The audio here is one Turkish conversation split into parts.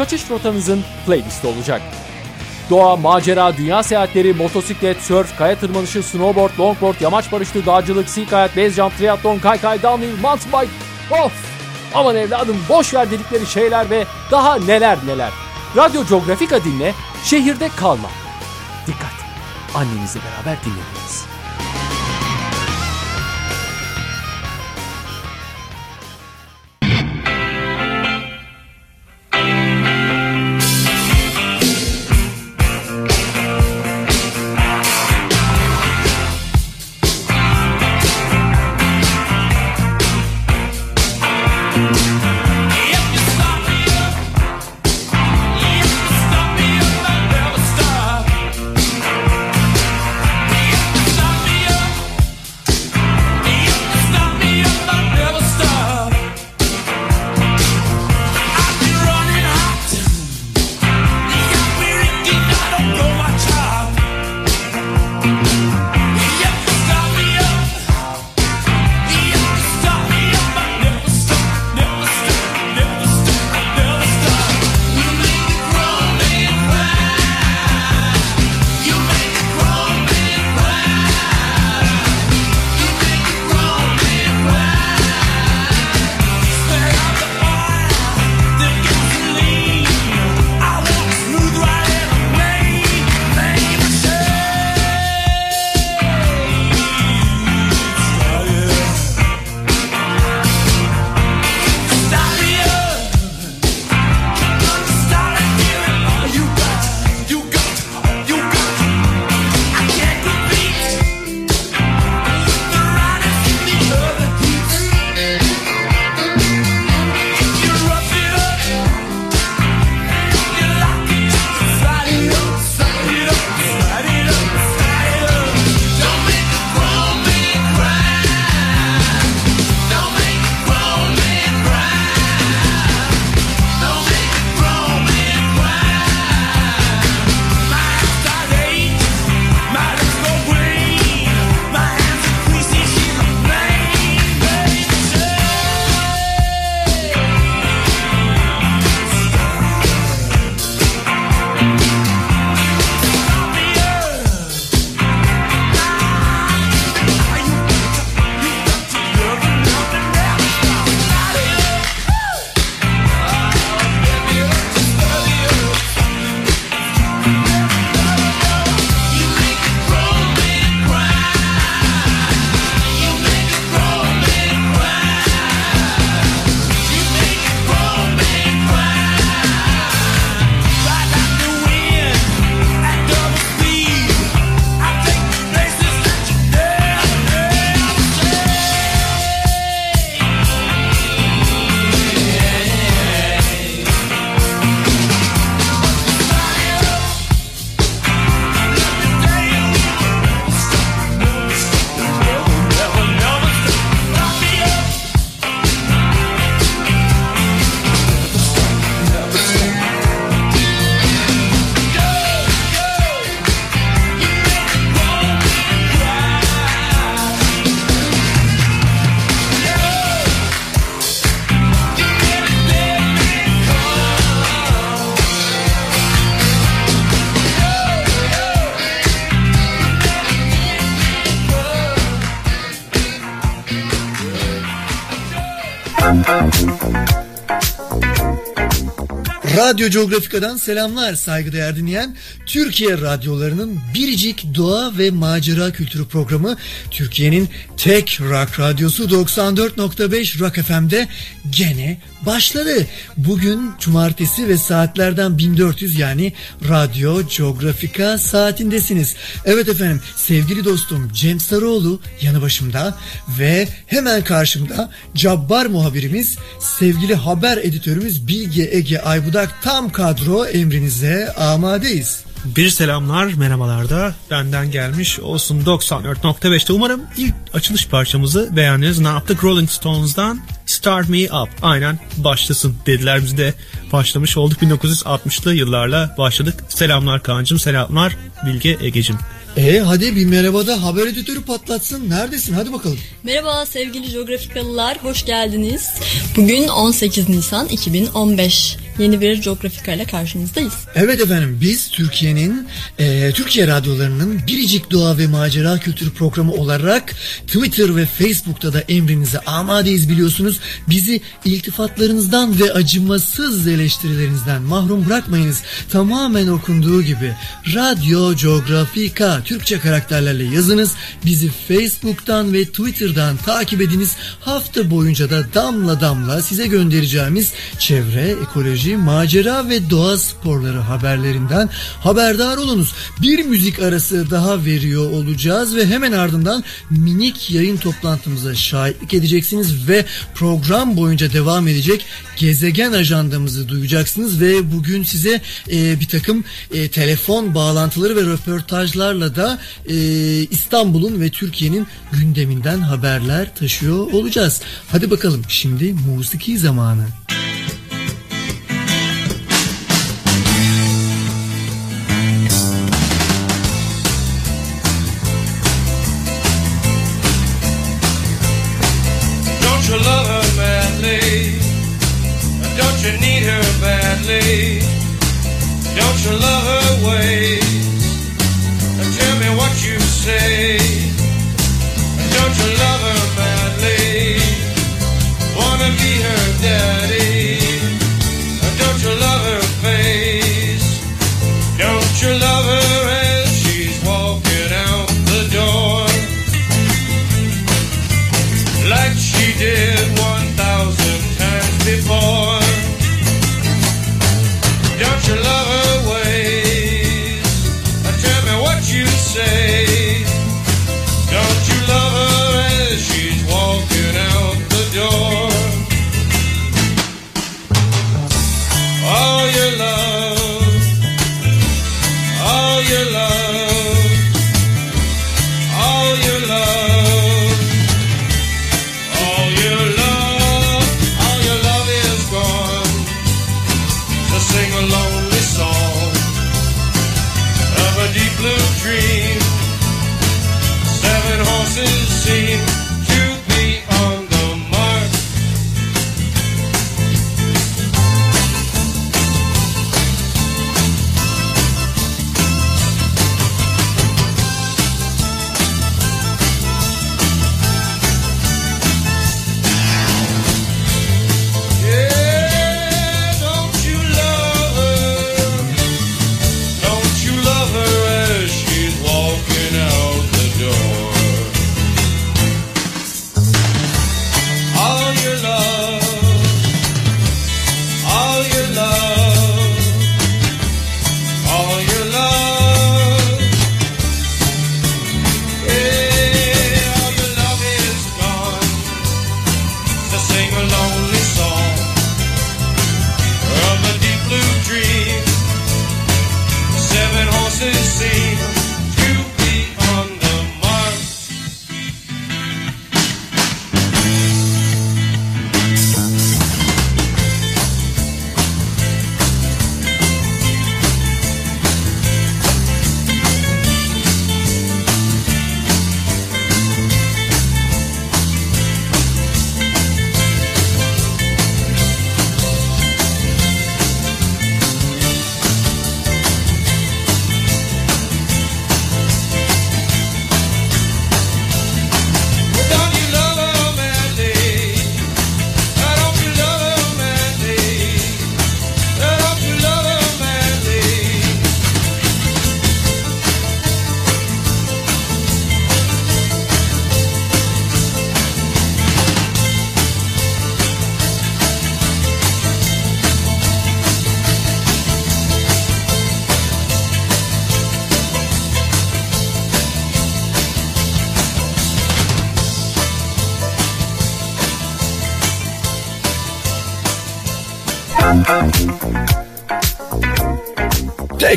kaçış rotanızın playlisti olacak. Doğa, macera, dünya seyahatleri, motosiklet, surf, kaya tırmanışı, snowboard, longboard, yamaç paraşütü, dağcılık, sea kayak, base jump, triatlon, kaykay, downhill, mountain bike. Of! Aman evladım boş ver dedikleri şeyler ve daha neler neler. Radyo Geografika dinle, şehirde kalma. Dikkat! Annenizle beraber dinlediniz. Radyo Geografika'dan selamlar saygıdeğer dinleyen. Türkiye radyolarının biricik doğa ve macera kültürü programı Türkiye'nin Tek Rock Radyosu 94.5 Rock FM'de gene başladı. Bugün cumartesi ve saatlerden 1400 yani Radyo Geografika saatindesiniz. Evet efendim sevgili dostum Cem Sarıoğlu yanı başımda ve hemen karşımda Cabbar muhabirimiz sevgili haber editörümüz Bilge Ege Aybudak tam kadro emrinize amadeyiz. Bir selamlar, merhabalar da benden gelmiş olsun 94.5'te. Umarım ilk açılış parçamızı beğendiniz. Ne yaptık? Rolling Stones'dan Start Me Up. Aynen başlasın dediler. Biz de başlamış olduk. 1960'lı yıllarla başladık. Selamlar Kaan'cım, selamlar Bilge Ege'cim. E hadi bir merhaba da haber editörü patlatsın. Neredesin? Hadi bakalım. Merhaba sevgili coğrafikalılar, hoş geldiniz. Bugün 18 Nisan 2015. Yeni bir coğrafika ile karşınızdayız. Evet efendim biz Türkiye'nin e, Türkiye radyolarının biricik doğa ve macera kültürü programı olarak Twitter ve Facebook'ta da emrinize amadeyiz biliyorsunuz. Bizi iltifatlarınızdan ve acımasız eleştirilerinizden mahrum bırakmayınız. Tamamen okunduğu gibi Radyo Coğrafika Türkçe karakterlerle yazınız. Bizi Facebook'tan ve Twitter'dan takip ediniz. Hafta boyunca da damla damla size göndereceğimiz çevre, ekoloji, macera ve doğa sporları haberlerinden haberdar olunuz. Bir müzik arası daha veriyor olacağız ve hemen ardından minik yayın toplantımıza şahitlik edeceksiniz ve program boyunca devam edecek gezegen ajandamızı duyacaksınız ve bugün size e, bir takım e, telefon bağlantıları ve röportajlarla da e, İstanbul'un ve Türkiye'nin gündeminden haberler taşıyor olacağız. Hadi bakalım şimdi musiki zamanı. Don't Don't you love her ways?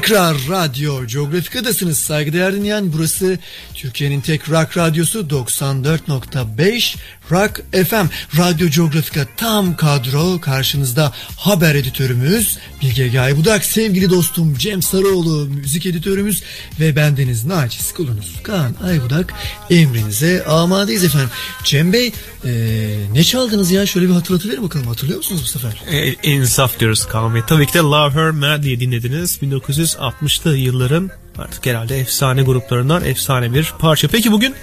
Tekrar Radyo Geografika'dasınız saygıdeğer dinleyen. Burası Türkiye'nin tek rock radyosu 94.5 Rock FM. Radyo Geografika tam kadro karşınızda haber editörümüz Bilge Gaybudak, sevgili dostum Cem Sarıoğlu, müzik editörümüz ve bendeniz naçiz kulunuz Kaan Aybudak emrinize amadeyiz efendim. Cem Bey ee, ne çaldınız ya şöyle bir hatırlatıverin bakalım hatırlıyor musunuz bu sefer? E, insaf diyoruz Kaan Bey. Tabii ki de Love Her Mad diye dinlediniz. 1960'lı yılların artık herhalde efsane gruplarından efsane bir parça. Peki bugün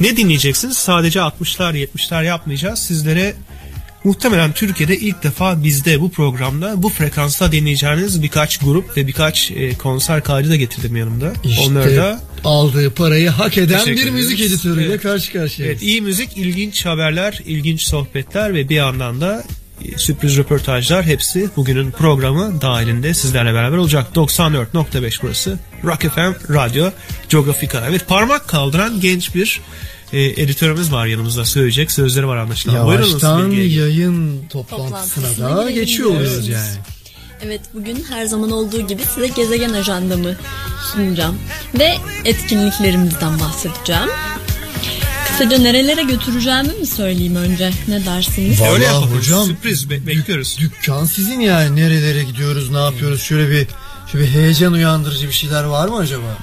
ne dinleyeceksiniz? Sadece 60'lar 70'ler yapmayacağız. Sizlere muhtemelen Türkiye'de ilk defa bizde bu programda bu frekansta dinleyeceğiniz birkaç grup ve birkaç e, konser kaydı da getirdim yanımda. İşte Onları da aldığı parayı hak eden bir müzik editörüyle Evet. karşı karşıyayız. Evet iyi müzik, ilginç haberler, ilginç sohbetler ve bir yandan da e, sürpriz röportajlar hepsi bugünün programı dahilinde sizlerle beraber olacak. 94.5 burası Rock FM Radyo Geografika. Evet parmak kaldıran genç bir e, editörümüz var yanımızda söyleyecek sözleri var anlaşılan. Buyurunuz Yavaştan yayın toplantısına Toplantısına da geçiyor oluyoruz yani. Evet bugün her zaman olduğu gibi size gezegen ajandamı sunacağım. Ve etkinliklerimizden bahsedeceğim. Kısaca nerelere götüreceğimi mi söyleyeyim önce? Ne dersiniz? Vallahi Öyle yapalım. hocam. Sürpriz be- bekliyoruz. Dükkan sizin yani nerelere gidiyoruz ne yapıyoruz şöyle bir şöyle bir heyecan uyandırıcı bir şeyler var mı acaba?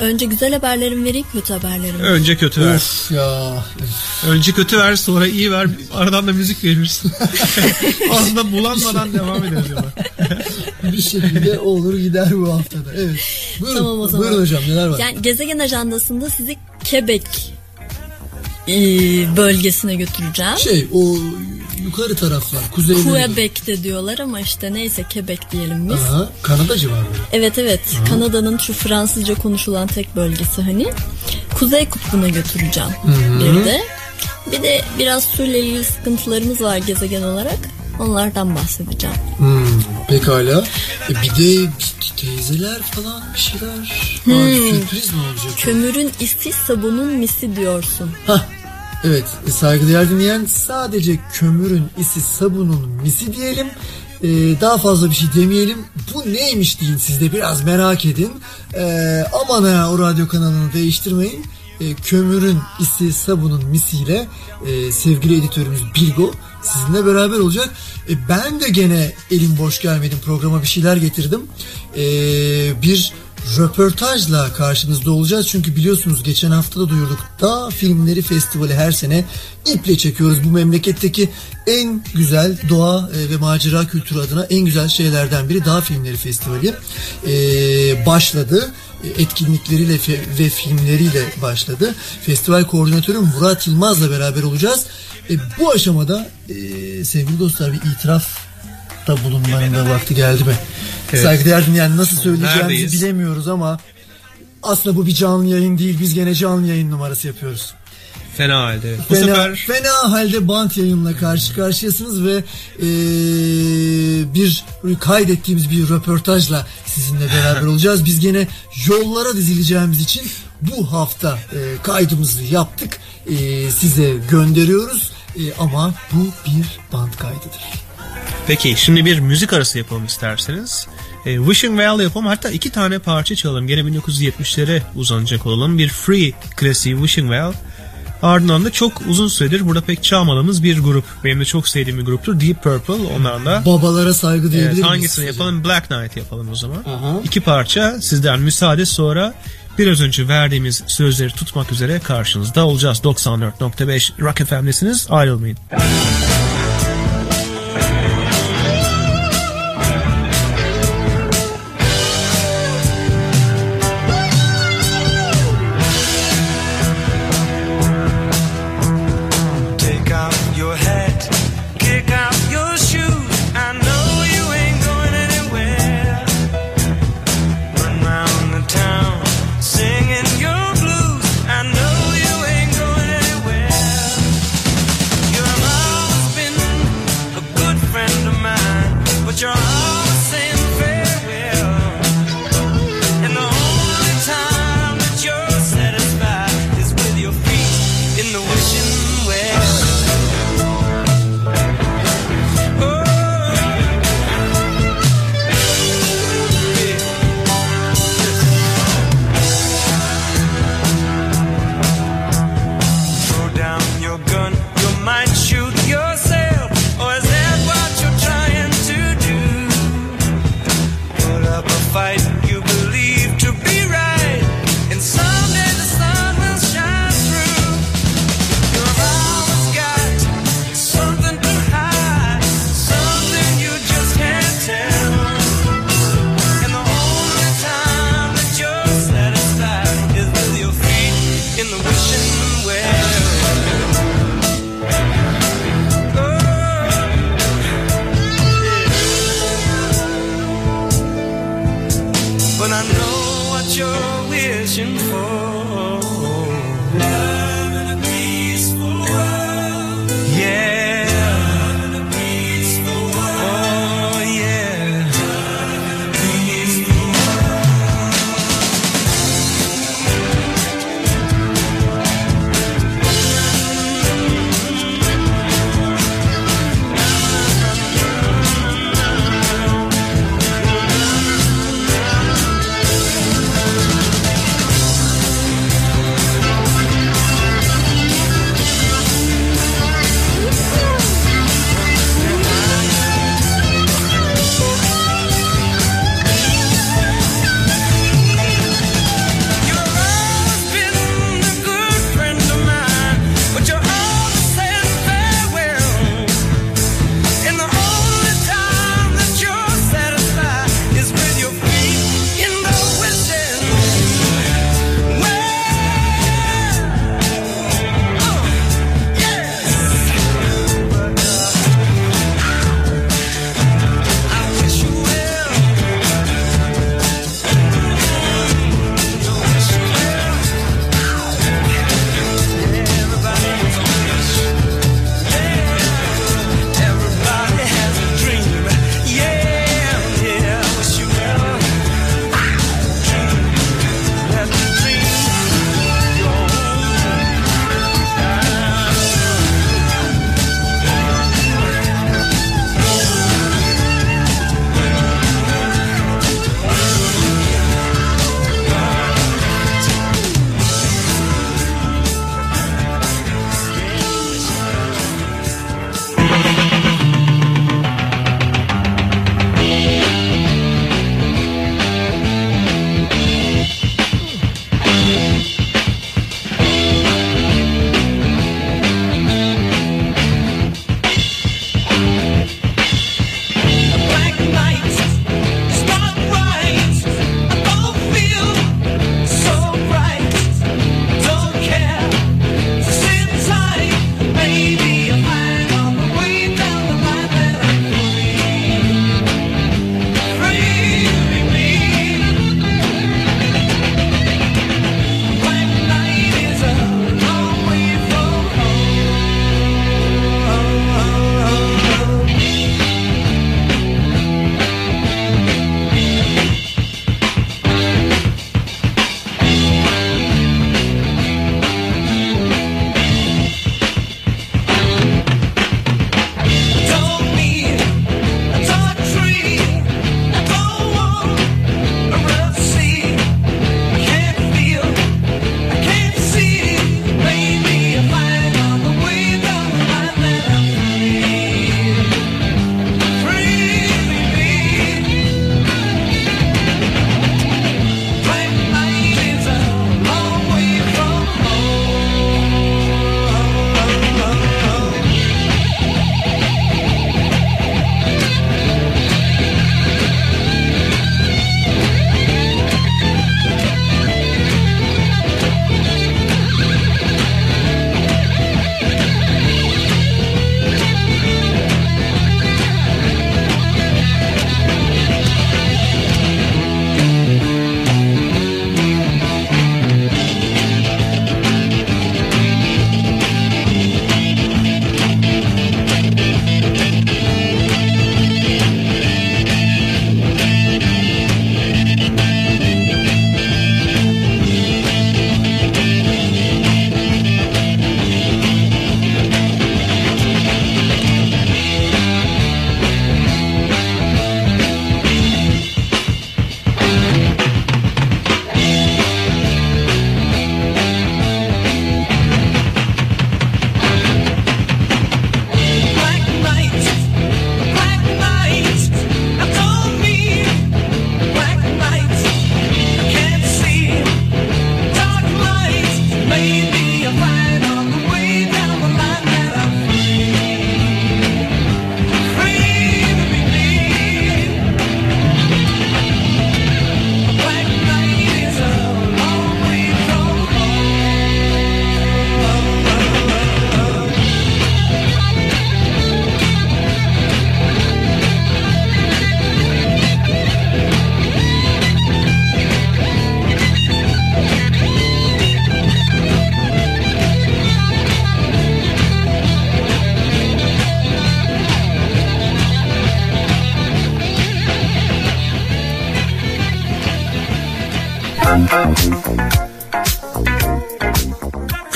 Önce güzel haberlerimi vereyim, kötü haberlerimi. Önce kötü ver. Of ya. Önce kötü ver sonra iyi ver. Aradan da müzik verirsin. Aslında bulanmadan devam ederiz yola. bir şekilde olur gider bu haftada. Evet. Buyurun, Tamam o zaman. buyurun hocam neler var? Yani gezegen ajandasında sizi Quebec bölgesine götüreceğim. Şey o yukarı taraflar kuzey Quebec de diyorlar ama işte neyse Quebec diyelim biz. Aha, Kanada civarları. Evet evet Kanada'nın şu Fransızca konuşulan tek bölgesi hani. Kuzey kutbuna götüreceğim bir de. Bir de biraz suyla ilgili sıkıntılarımız var gezegen olarak. Onlardan bahsedeceğim. Hmm, pekala. E, bir de teyzeler falan bir şeyler. Aa, sürpriz mi olacak? Kömürün isi sabunun misi diyorsun. Hah, evet e, saygıdeğer dinleyen sadece kömürün isi sabunun misi diyelim. E, daha fazla bir şey demeyelim. Bu neymiş deyin siz de biraz merak edin. E, aman ha o radyo kanalını değiştirmeyin. E, kömürün isi sabunun misiyle e, sevgili editörümüz Bilgo sizinle beraber olacak. E, ben de gene elim boş gelmedim programa bir şeyler getirdim. E, bir röportajla karşınızda olacağız. Çünkü biliyorsunuz geçen hafta da duyurduk. Dağ Filmleri Festivali her sene iple çekiyoruz. Bu memleketteki en güzel doğa e, ve macera kültürü adına en güzel şeylerden biri Dağ Filmleri Festivali. E, başladı E, etkinlikleriyle ve filmleriyle başladı. Festival koordinatörü Murat Yılmaz'la beraber olacağız. E, bu aşamada e, sevgili dostlar bir itiraf da bulunmanın da vakti geldi mi? Evet. Saygıdeğer dinleyen nasıl söyleyeceğimizi Neredeyiz? bilemiyoruz ama aslında bu bir canlı yayın değil. Biz gene canlı yayın numarası yapıyoruz. Fena halde. Bu Fena, sefer fena halde bant yayınla karşı karşıyasınız ve eee, bir kaydettiğimiz bir röportajla sizinle beraber olacağız. Biz gene yollara dizileceğimiz için bu hafta eee, kaydımızı yaptık. Eee, size gönderiyoruz. Eee, ama bu bir band kaydıdır. Peki şimdi bir müzik arası yapalım isterseniz. E, Wishing Well yapalım. Hatta iki tane parça çalalım. Gene 1970'lere uzanacak olalım. Bir free klasiği Wishing Well. Ardından da çok uzun süredir burada pek çalmadığımız bir grup. Benim de çok sevdiğim bir gruptur. Deep Purple. Onların da Babalara saygı diyebilir Evet, miyiz? hangisini kısaca? yapalım? Black Knight yapalım o zaman. Aha. İki parça sizden müsaade sonra biraz önce verdiğimiz sözleri tutmak üzere karşınızda olacağız. 94.5 Rock FM'desiniz. Ayrılmayın.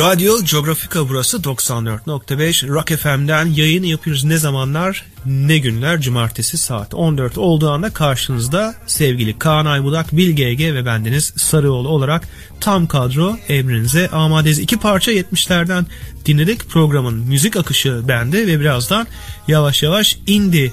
Radyo Geografika burası 94.5 Rock FM'den yayın yapıyoruz. Ne zamanlar ne günler cumartesi saat 14 olduğu anda karşınızda sevgili Kaan Aybudak, Bilge Ege ve bendeniz Sarıoğlu olarak tam kadro emrinize amadeyiz. İki parça 70'lerden dinledik. Programın müzik akışı bende ve birazdan yavaş yavaş indie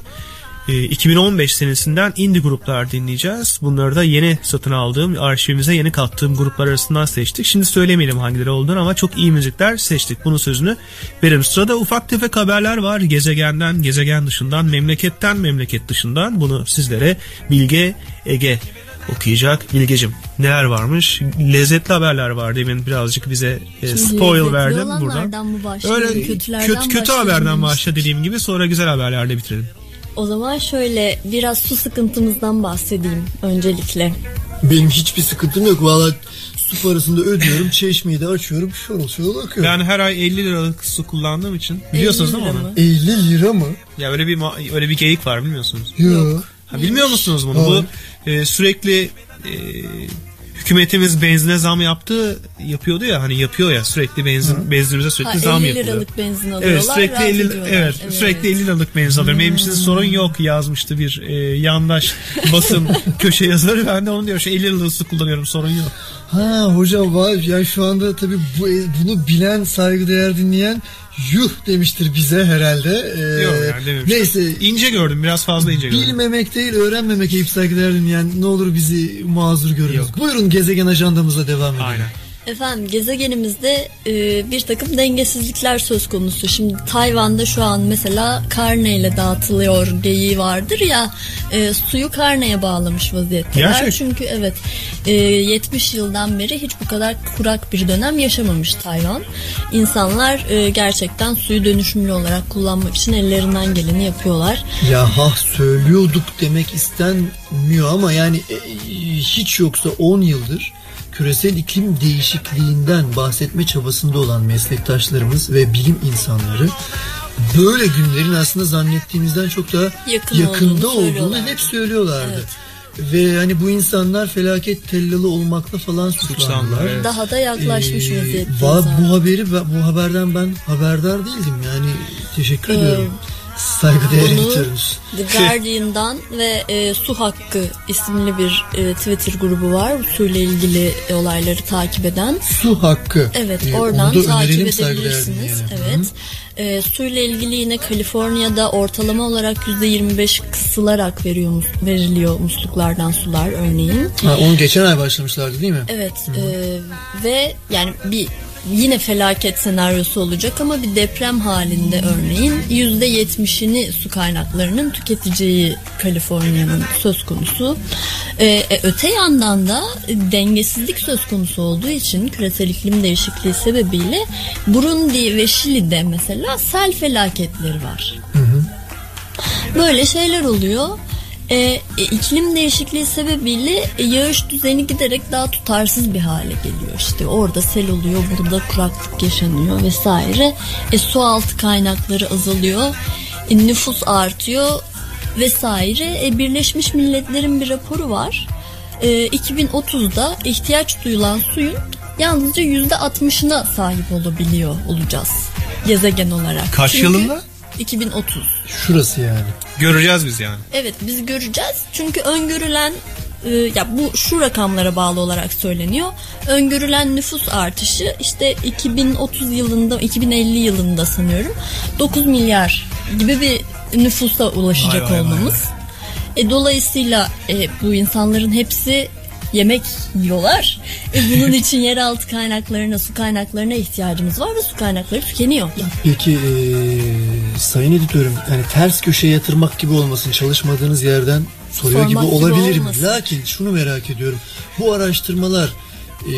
2015 e, senesinden indie gruplar dinleyeceğiz. Bunları da yeni satın aldığım, arşivimize yeni kattığım gruplar arasından seçtik. Şimdi söylemeyelim hangileri olduğunu ama çok iyi müzikler seçtik. Bunun sözünü veririm. Sırada ufak tefek haberler var. Gezegenden, gezegen dışından, memleketten, memleket dışından. Bunu sizlere Bilge Ege okuyacak. Bilgecim neler varmış? Lezzetli haberler var demin birazcık bize e, spoil verdim buradan. Öyle kötü, kötü haberden başla dediğim gibi sonra güzel haberlerle bitirelim. O zaman şöyle biraz su sıkıntımızdan bahsedeyim öncelikle. Benim hiçbir sıkıntım yok. Valla su parasını da ödüyorum. Çeşmeyi de açıyorum. Şorul şorul akıyor. Ben her ay 50 liralık su kullandığım için. Biliyorsunuz değil mi onu? 50 lira mı? Ya öyle bir öyle bir geyik var bilmiyorsunuz. Yok. Ha, bilmiyor musunuz bunu? Hayır. Bu e, sürekli e, hükümetimiz benzine zam yaptı yapıyordu ya hani yapıyor ya sürekli benzin Hı. benzinimize sürekli ha, zam yapıyor. 50 liralık benzin alıyorlar. Evet sürekli 50 evet, evet sürekli 50 liralık benzin alıyorum. Benim için sorun yok yazmıştı bir e, yandaş basın köşe yazarı. Ben de onu diyorum. Şey, 50 liralık su kullanıyorum sorun yok. Ha hocam var ya şu anda tabii bu, bunu bilen saygıdeğer dinleyen yuh demiştir bize herhalde. Ee, Yok yani. Neyse. İnce gördüm biraz fazla ince gördüm. Bilmemek değil öğrenmemek Eyüp saygıdeğer dinleyen ne olur bizi mazur görünüz. Buyurun gezegen ajandamıza devam edelim. Aynen. Efendim gezegenimizde e, bir takım dengesizlikler söz konusu. Şimdi Tayvan'da şu an mesela karneyle dağıtılıyor geyiği vardır ya e, suyu karneye bağlamış vaziyetteler. Gerçek. Çünkü evet e, 70 yıldan beri hiç bu kadar kurak bir dönem yaşamamış Tayvan. İnsanlar e, gerçekten suyu dönüşümlü olarak kullanmak için ellerinden geleni yapıyorlar. Ya ha söylüyorduk demek istenmiyor ama yani e, hiç yoksa 10 yıldır küresel iklim değişikliğinden bahsetme çabasında olan meslektaşlarımız ve bilim insanları böyle günlerin aslında zannettiğimizden çok daha Yakın yakında olduğunu, olduğunu hep söylüyorlardı. Evet. Ve hani bu insanlar felaket tellalı olmakla falan suçlandılar. Evet. Daha da yaklaşmış ee, vaziyette. Bu haberi bu haberden ben haberdar değildim. Yani teşekkür ee, ediyorum saygıdeğer editörümüz. The Guardian'dan ve e, Su Hakkı isimli bir e, Twitter grubu var. Suyla ilgili olayları takip eden. Su Hakkı. Evet ee, oradan takip edebilirsiniz. Evet. E, suyla ilgili yine Kaliforniya'da ortalama olarak %25 kısılarak veriyor, veriliyor musluklardan sular örneğin. Ha, onu geçen ay başlamışlardı değil mi? Evet. E, ve yani bir yine felaket senaryosu olacak ama bir deprem halinde örneğin yüzde yetmişini su kaynaklarının tüketeceği Kaliforniya'nın söz konusu. Ee, öte yandan da dengesizlik söz konusu olduğu için küresel iklim değişikliği sebebiyle Burundi ve Şili'de mesela sel felaketleri var. Hı hı. Böyle şeyler oluyor. E, e, iklim değişikliği sebebiyle yağış düzeni giderek daha tutarsız bir hale geliyor. İşte orada sel oluyor, burada kuraklık yaşanıyor vesaire. E, su altı kaynakları azalıyor, e, nüfus artıyor vesaire. E, Birleşmiş Milletler'in bir raporu var. E, 2030'da ihtiyaç duyulan suyun yalnızca yüzde 60'ına sahip olabiliyor olacağız gezegen olarak. Kaç Çünkü, yılında? 2030. Şurası yani. Göreceğiz biz yani. Evet biz göreceğiz. Çünkü öngörülen e, ya bu şu rakamlara bağlı olarak söyleniyor. Öngörülen nüfus artışı işte 2030 yılında 2050 yılında sanıyorum 9 milyar gibi bir nüfusa ulaşacak vay vay olmamız. Vay. E, dolayısıyla e, bu insanların hepsi yemek yiyorlar. E bunun için yeraltı kaynaklarına, su kaynaklarına ihtiyacımız var ve su kaynakları tükeniyor. Peki e, sayın editörüm yani ters köşeye yatırmak gibi olmasın çalışmadığınız yerden soruyor Sormak gibi olabilir mi? Lakin şunu merak ediyorum. Bu araştırmalar e,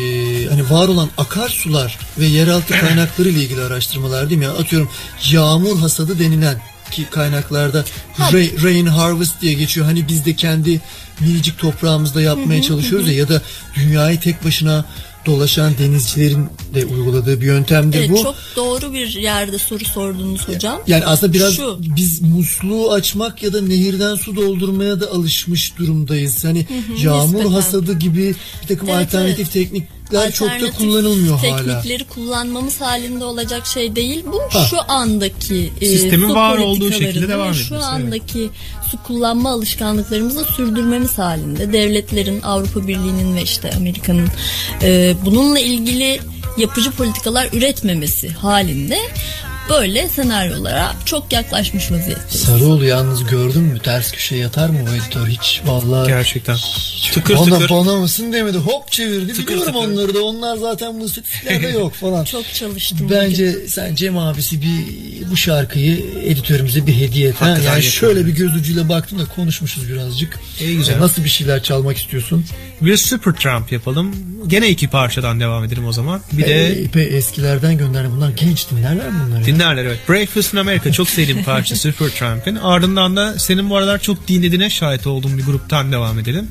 hani var olan akarsular ve yeraltı kaynakları ile ilgili araştırmalar değil mi? Yani atıyorum yağmur hasadı denilen ki kaynaklarda rain, rain harvest diye geçiyor. Hani biz de kendi minicik toprağımızda yapmaya çalışıyoruz ya ya da dünyayı tek başına dolaşan denizcilerin de uyguladığı bir yöntem de Evet, bu. çok doğru bir yerde soru sordunuz hocam. Yani aslında biraz Şu. biz musluğu açmak ya da nehirden su doldurmaya da alışmış durumdayız. Hani yağmur nispeten. hasadı gibi bir takım Evet, alternatif evet. teknikler çok da kullanılmıyor hala. teknikleri kullanmamız halinde olacak şey değil bu. Ha. Şu andaki e, Sistemin su var olduğu şekilde devam ve ediyoruz, Şu evet. Su kullanma alışkanlıklarımızı sürdürmemiz halinde devletlerin Avrupa Birliği'nin ve işte Amerika'nın e, bununla ilgili yapıcı politikalar üretmemesi halinde böyle senaryolara çok yaklaşmış vaziyetteyiz. Sarıoğlu yalnız gördün mü ters köşe yatar mı o editör hiç vallahi Gerçekten. Tıkır bana, tıkır. bana mısın demedi hop çevirdi Tıkır biliyorum tıkır. onları da onlar zaten bu istatistiklerde yok falan. Çok çalıştım. Bence sen Cem abisi bir bu şarkıyı editörümüze bir hediye et. ha? Yani şöyle bir göz ucuyla baktım da konuşmuşuz birazcık. İyi, güzel. Nasıl bir şeyler çalmak istiyorsun? Bir Supertramp yapalım. Gene iki parçadan devam edelim o zaman. Bir de epey eskilerden gönderdim. Bunlar genç dinlerler mi bunları? Dinlerler evet. Breakfast in America çok sevdiğim parça Supertramp'in. Ardından da senin bu aralar çok dinlediğine şahit olduğum bir gruptan devam edelim.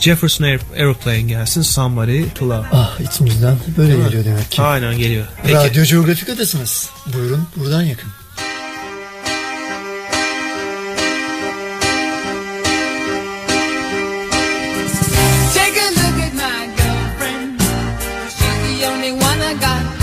Jefferson Aer- Aeroplane gelsin Somebody to Love. Ah içimizden böyle geliyor demek ki. Aynen geliyor. Peki. Radyo Geografika'dasınız. Buyurun buradan yakın. I got.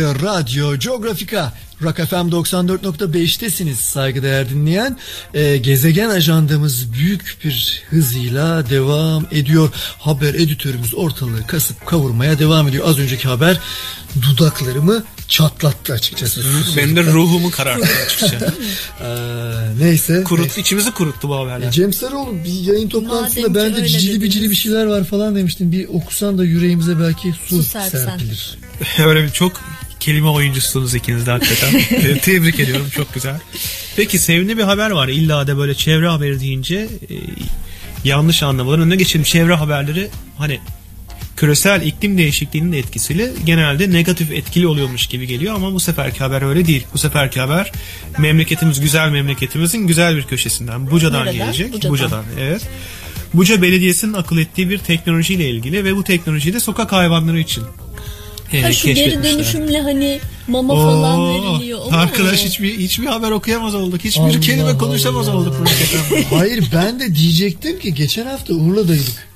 Burası Radyo Geografika. Rock FM 94.5'tesiniz saygıdeğer dinleyen. Ee, gezegen ajandamız büyük bir hızıyla devam ediyor. Haber editörümüz ortalığı kasıp kavurmaya devam ediyor. Az önceki haber dudaklarımı çatlattı açıkçası. Benim de ruhumu kararttı açıkçası. Ee, neyse. Kurut, içimizi kuruttu bu haberler. Cem Sarıoğlu bir yayın toplantısında Madem ki ben de öyle cicili dediniz. bicili bir şeyler var falan demiştim. Bir okusan da yüreğimize belki su, Su serpilir. Öyle bir çok kelime oyuncusunuz ikiniz de hakikaten. Tebrik ediyorum çok güzel. Peki sevimli bir haber var. İlla da böyle çevre haberi deyince e, yanlış anlamaların önüne geçelim. Çevre haberleri hani küresel iklim değişikliğinin de etkisiyle genelde negatif etkili oluyormuş gibi geliyor ama bu seferki haber öyle değil. Bu seferki haber memleketimiz güzel memleketimizin güzel bir köşesinden Buca'dan Nereden? gelecek. Buca'dan. Buca'dan evet. Buca Belediyesi'nin akıl ettiği bir teknolojiyle ilgili ve bu teknolojiyi de sokak hayvanları için Ha şu geri keşfetmişler. dönüşümle hani mama falan veriliyor. O mu? arkadaş hiçbir hiçbir haber okuyamaz olduk. Hiçbir Allah kelime konuşamaz Allah. olduk. Hayır ben de diyecektim ki geçen hafta Urla'daydık.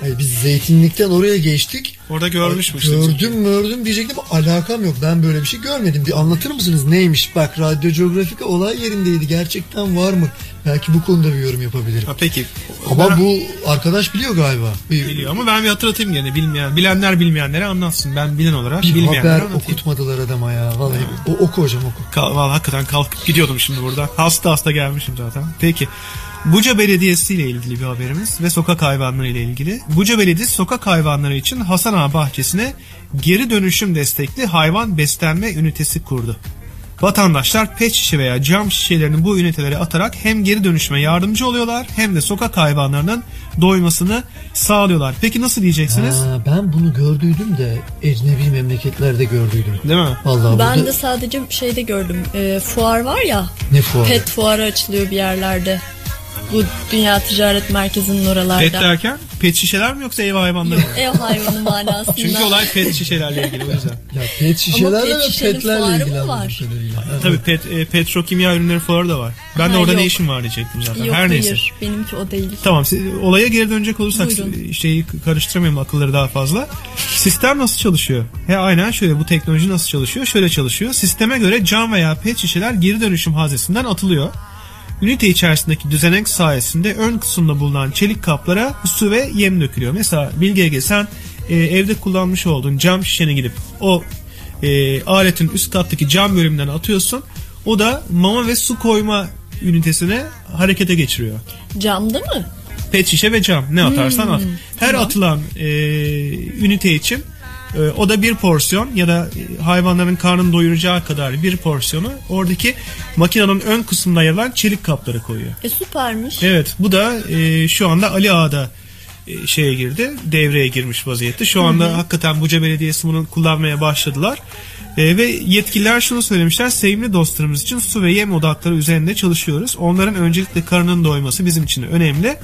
Hayır, biz zeytinlikten oraya geçtik. Orada görmüşmüştüm. Gördüm gördüm diyecektim alakam yok. Ben böyle bir şey görmedim. Bir anlatır mısınız neymiş? Bak Radyo Geografika olay yerindeydi. Gerçekten var mı? Belki bu konuda bir yorum yapabilirim. Ha, peki. Ama Ben- bu arkadaş biliyor galiba. Biliyor ama ben bir hatırlatayım gene bilmeyen bilenler bilmeyenlere anlatsın. Ben bilen olarak bir bilmeyenlere haber anlatayım. okutmadılar adama ya. Vallahi o, oku hocam oku. Kal- Vallahi hakikaten kalkıp gidiyordum şimdi burada. Hasta hasta gelmişim zaten. Peki. Buca Belediyesi ile ilgili bir haberimiz ve sokak hayvanları ile ilgili. Buca Belediyesi sokak hayvanları için Hasan Ağa bahçesine geri dönüşüm destekli hayvan beslenme ünitesi kurdu. Vatandaşlar pet şişe veya cam şişelerini bu ünitelere atarak hem geri dönüşüme yardımcı oluyorlar hem de sokak hayvanlarının doymasını sağlıyorlar. Peki nasıl diyeceksiniz? Ha, ben bunu gördüydüm de ecnebi memleketlerde gördüydüm. Değil mi? Vallahi Ben burada de sadece şeyde gördüm. E, fuar var ya. ne fuarı? Pet fuarı açılıyor bir yerlerde. Bu Dünya Ticaret Merkezi'nin oralarda. Pet derken pet şişeler mi yoksa ev hayvanları mı? Ev hayvanı manasında. Çünkü olay pet şişelerle ilgili o yüzden. Ya pet şişelerle pet ve şişenin petlerle ilgili var? Ha, Tabii pet, e, petrokimya ürünleri fuarı da var. Ben de Ha, orada ne yok. işim var diyecektim zaten. Yok Her neyse. hayır benimki o değil. Tamam siz- olaya geri dönecek olursak Buyurun. şeyi karıştırmayalım akılları daha fazla. Sistem nasıl çalışıyor? He aynen şöyle bu teknoloji nasıl çalışıyor? Şöyle çalışıyor. Sisteme göre cam veya pet şişeler geri dönüşüm haznesinden atılıyor. Ünite içerisindeki düzenek sayesinde ön kısımda bulunan çelik kaplara su ve yem dökülüyor. Mesela Bilge sen e, evde kullanmış olduğun cam şişene gidip o e, aletin üst kattaki cam bölümünden atıyorsun. O da mama ve su koyma ünitesine harekete geçiriyor Camda mı? pet şişe ve cam ne atarsan at. Her atılan e, ünite için e, o da bir porsiyon ya da e, hayvanların karnını doyuracağı kadar bir porsiyonu oradaki makinenin ön kısmında yer alan çelik kaplara koyuyor. E süpermiş. Evet bu da e, şu anda Ali Ağa'da e, şeye girdi devreye girmiş vaziyette. Şu anda hakikaten Buca Belediyesi bunu kullanmaya başladılar. E, ve yetkililer şunu söylemişler sevimli dostlarımız için su ve yem odakları üzerinde çalışıyoruz. Onların öncelikle karnının doyması bizim için önemli.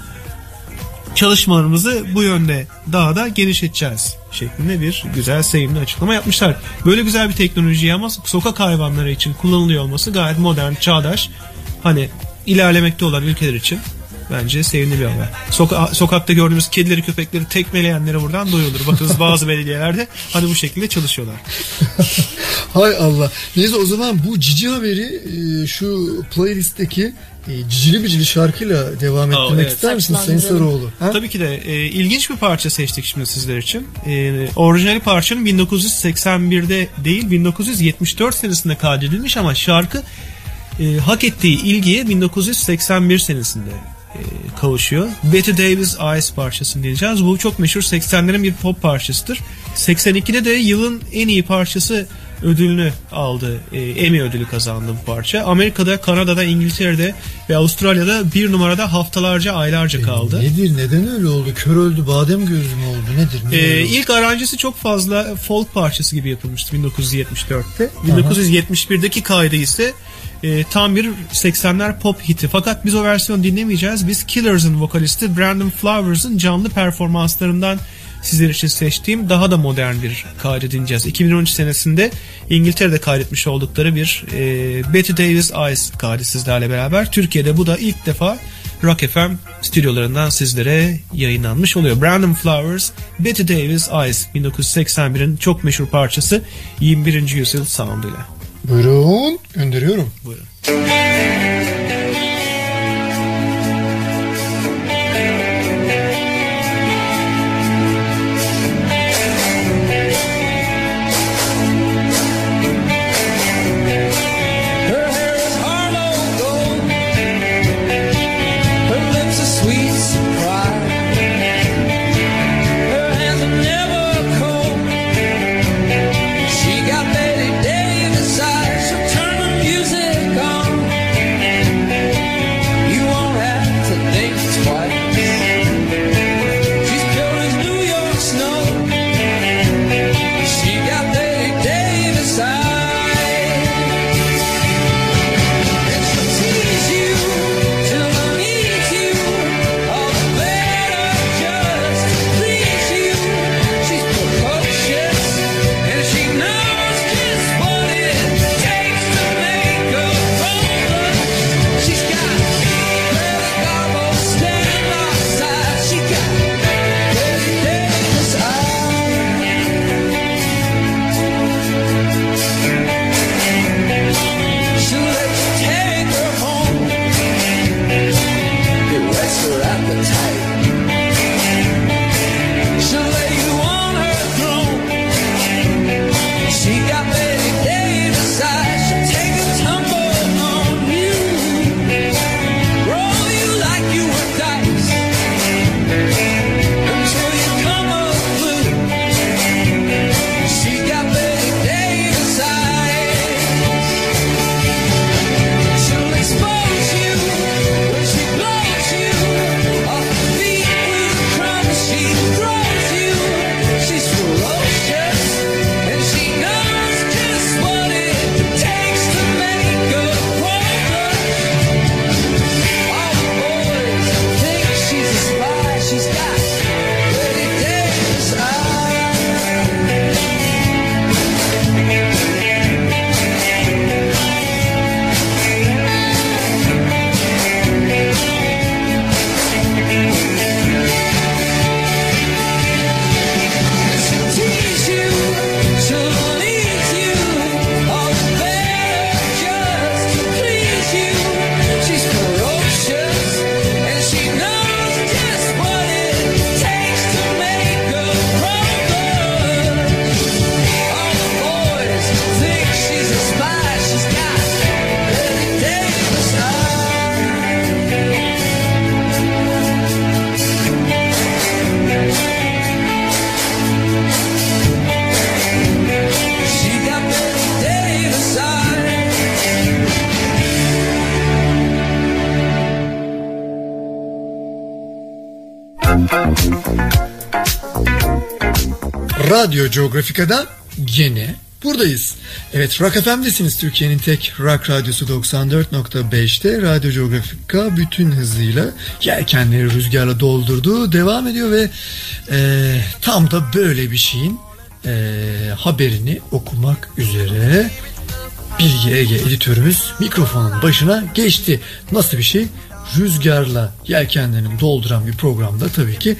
Çalışmalarımızı bu yönde daha da genişleteceğiz şeklinde bir güzel sevimli açıklama yapmışlar. Böyle güzel bir teknoloji ama sokak hayvanları için kullanılıyor olması gayet modern, çağdaş. Hani ilerlemekte olan ülkeler için bence sevimli bir haber. Soka- sokakta gördüğümüz kedileri, köpekleri tekmeleyenlere buradan duyulur. Bakınız bazı belediyelerde hani bu şekilde çalışıyorlar. Hay Allah. Neyse o zaman bu cici haberi e, şu playlistteki e, cicili bicili şarkıyla devam Aa, ettirmek evet. ister misin Sayın. Sarıoğlu? Ha? Tabii ki de e, ilginç bir parça seçtik şimdi sizler için. E, orijinali parçanın 1981'de değil 1974 senesinde kaydedilmiş ama şarkı e, hak ettiği ilgiye 1981 senesinde kavuşuyor. Betty Davis Eyes parçasını dinleyeceğiz. Bu çok meşhur 80'lerin bir pop parçasıdır. 82'de de yılın en iyi parçası ödülünü aldı. E, Emmy ödülü kazandı bu parça. Amerika'da, Kanada'da, İngiltere'de ve Avustralya'da bir numarada haftalarca, aylarca kaldı. Nedir? Neden öyle oldu? Kör öldü, badem gözü mü oldu? Nedir? Ne oldu? ilk aranjesi çok fazla folk parçası gibi yapılmıştı 1974'te. 1971'deki kaydı ise e, tam bir 80'ler pop hiti. Fakat biz o versiyonu dinlemeyeceğiz. Biz Killers'ın vokalisti Brandon Flowers'ın canlı performanslarından sizler için seçtiğim daha da modern bir kaydı dinleyeceğiz. 2013 senesinde İngiltere'de kaydetmiş oldukları bir e, Betty Davis Eyes kaydı sizlerle beraber. Türkiye'de bu da ilk defa Rock FM stüdyolarından sizlere yayınlanmış oluyor. Brandon Flowers, Betty Davis Eyes 1981'in çok meşhur parçası 21. yüzyıl sounduyla. Buyurun gönderiyorum. Buyurun. Geografika'da gene buradayız. Evet Rock FM'desiniz. Türkiye'nin tek rock radyosu 94.5'te Radyo Geografika bütün hızıyla yelkenleri rüzgarla doldurdu. Devam ediyor ve e, tam da böyle bir şeyin e, haberini okumak üzere Bilgi Ege editörümüz mikrofonun başına geçti. Nasıl bir şey? Rüzgarla yelkenlerini dolduran bir programda tabii ki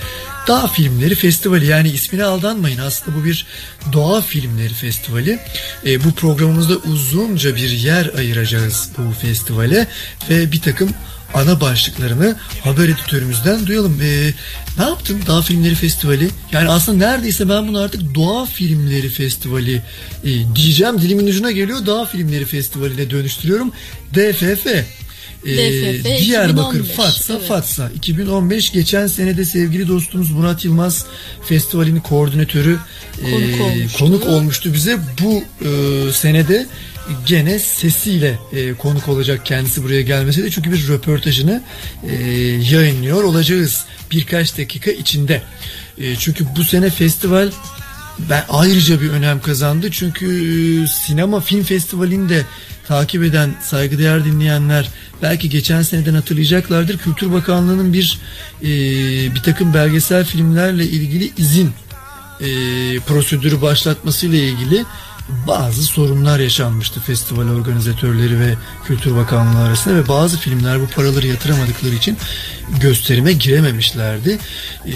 Dağ Filmleri Festivali yani ismine aldanmayın aslında bu bir doğa filmleri festivali. E, bu programımızda uzunca bir yer ayıracağız bu festivale ve bir takım ana başlıklarını haber editörümüzden duyalım. E, ne yaptın Dağ Filmleri Festivali? Yani aslında neredeyse ben bunu artık Doğa Filmleri Festivali e, diyeceğim. Dilimin ucuna geliyor. Dağ Filmleri Festivali'ne dönüştürüyorum. DFF. E, DFF Diyarbakır 2015, Fatsa evet. Fatsa 2015 geçen senede sevgili dostumuz Murat Yılmaz festivalin koordinatörü e, Konuk olmuştu. konuk olmuştu bize. Bu e, senede gene sesiyle e, konuk olacak kendisi buraya gelmese de çünkü bir röportajını e, yayınlıyor olacağız birkaç dakika içinde. E, çünkü bu sene festival ben ayrıca bir önem kazandı çünkü e, sinema film festivalini de takip eden saygıdeğer dinleyenler belki geçen seneden hatırlayacaklardır. Kültür Bakanlığı'nın bir e, bir takım belgesel filmlerle ilgili izin e, prosedürü başlatmasıyla ilgili bazı sorunlar yaşanmıştı festival organizatörleri ve Kültür Bakanlığı arasında ve bazı filmler bu paraları yatıramadıkları için gösterime girememişlerdi. Ee,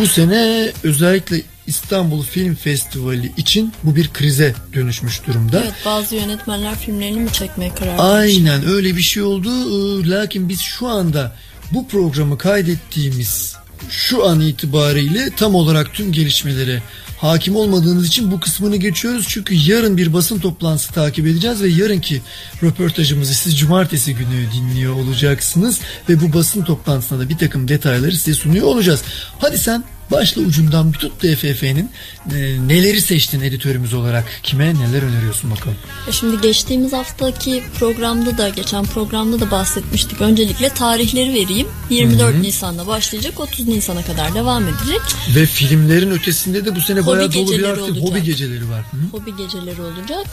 bu sene özellikle İstanbul Film Festivali için bu bir krize dönüşmüş durumda. Evet bazı yönetmenler filmlerini mi çekmeye karar vermiş? Aynen öyle bir şey oldu. Ee, Lakin biz şu anda bu programı kaydettiğimiz şu an itibariyle tam olarak tüm gelişmelere hakim olmadığımız için bu kısmını geçiyoruz. Çünkü yarın bir basın toplantısı takip edeceğiz ve yarınki röportajımızı siz cumartesi günü dinliyor olacaksınız. Ve bu basın toplantısında da bir takım detayları size sunuyor olacağız. Hadi sen başla ucundan bir tut DFF'nin e, neleri seçtin editörümüz olarak? Kime neler öneriyorsun bakalım? E Şimdi geçtiğimiz haftaki programda da geçen programda da bahsetmiştik. Öncelikle tarihleri vereyim. 24 Nisan'da başlayacak 30 Nisan'a kadar devam edecek. Ve filmlerin ötesinde de bu sene Hobi bayağı dolu bir artık olacak. hobi geceleri var. Hı? Hobi geceleri olacak.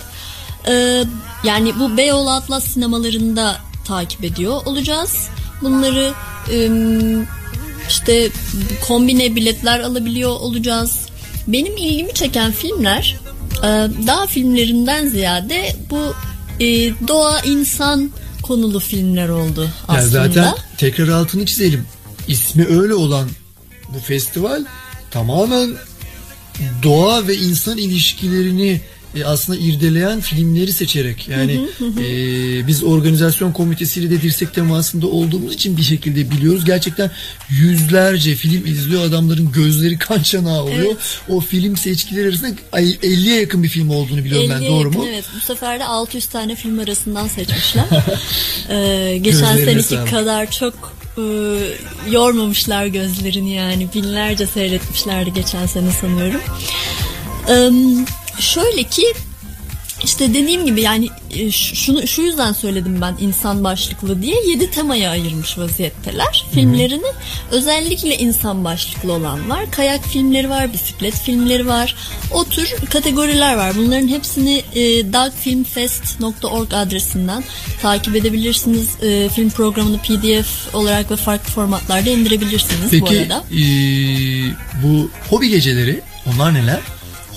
Ee, yani bu Beyoğlu Atlas sinemalarında takip ediyor olacağız. Bunları ım, işte kombine biletler alabiliyor olacağız. Benim ilgimi çeken filmler e, dağ filmlerinden ziyade bu e, doğa insan konulu filmler oldu aslında. zaten tekrar altını çizelim. İsmi öyle olan bu festival tamamen doğa ve insan ilişkilerini e, aslında irdeleyen filmleri seçerek yani e, biz organizasyon komitesiyle de dirsek temasında olduğumuz için bir şekilde biliyoruz. Gerçekten yüzlerce film izliyor adamların gözleri kan çanağı oluyor. Evet. O film seçkileri arasında ay- 50'ye yakın bir film olduğunu biliyorum ben 50'ye doğru yakın, mu? Evet bu sefer de 600 tane film arasından seçmişler. Ee, geçen Gözlerine seneki kadar çok e, yormamışlar gözlerini yani binlerce seyretmişlerdi geçen sene sanıyorum. Şöyle ki işte dediğim gibi yani e, şunu şu yüzden söyledim ben insan başlıklı diye 7 temaya ayırmış vaziyetteler filmlerini. Özellikle insan başlıklı olan var. Kayak filmleri var, bisiklet filmleri var. O tür kategoriler var. Bunların hepsini e, dogfilmfest.org adresinden takip edebilirsiniz. E, film programını PDF olarak ve farklı formatlarda indirebilirsiniz bu Peki arada. e, bu hobi geceleri onlar neler?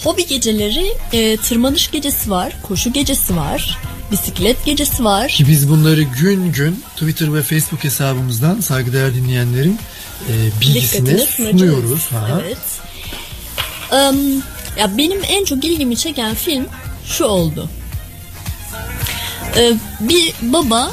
Hobi geceleri, e, tırmanış gecesi var, koşu gecesi var, bisiklet gecesi var. Ki biz bunları gün gün Twitter ve Facebook hesabımızdan saygıdeğer dinleyenlerin e, sunacağız. sunuyoruz. Ha. Evet. Em, ya benim en çok ilgimi çeken film şu oldu. Ee, bir baba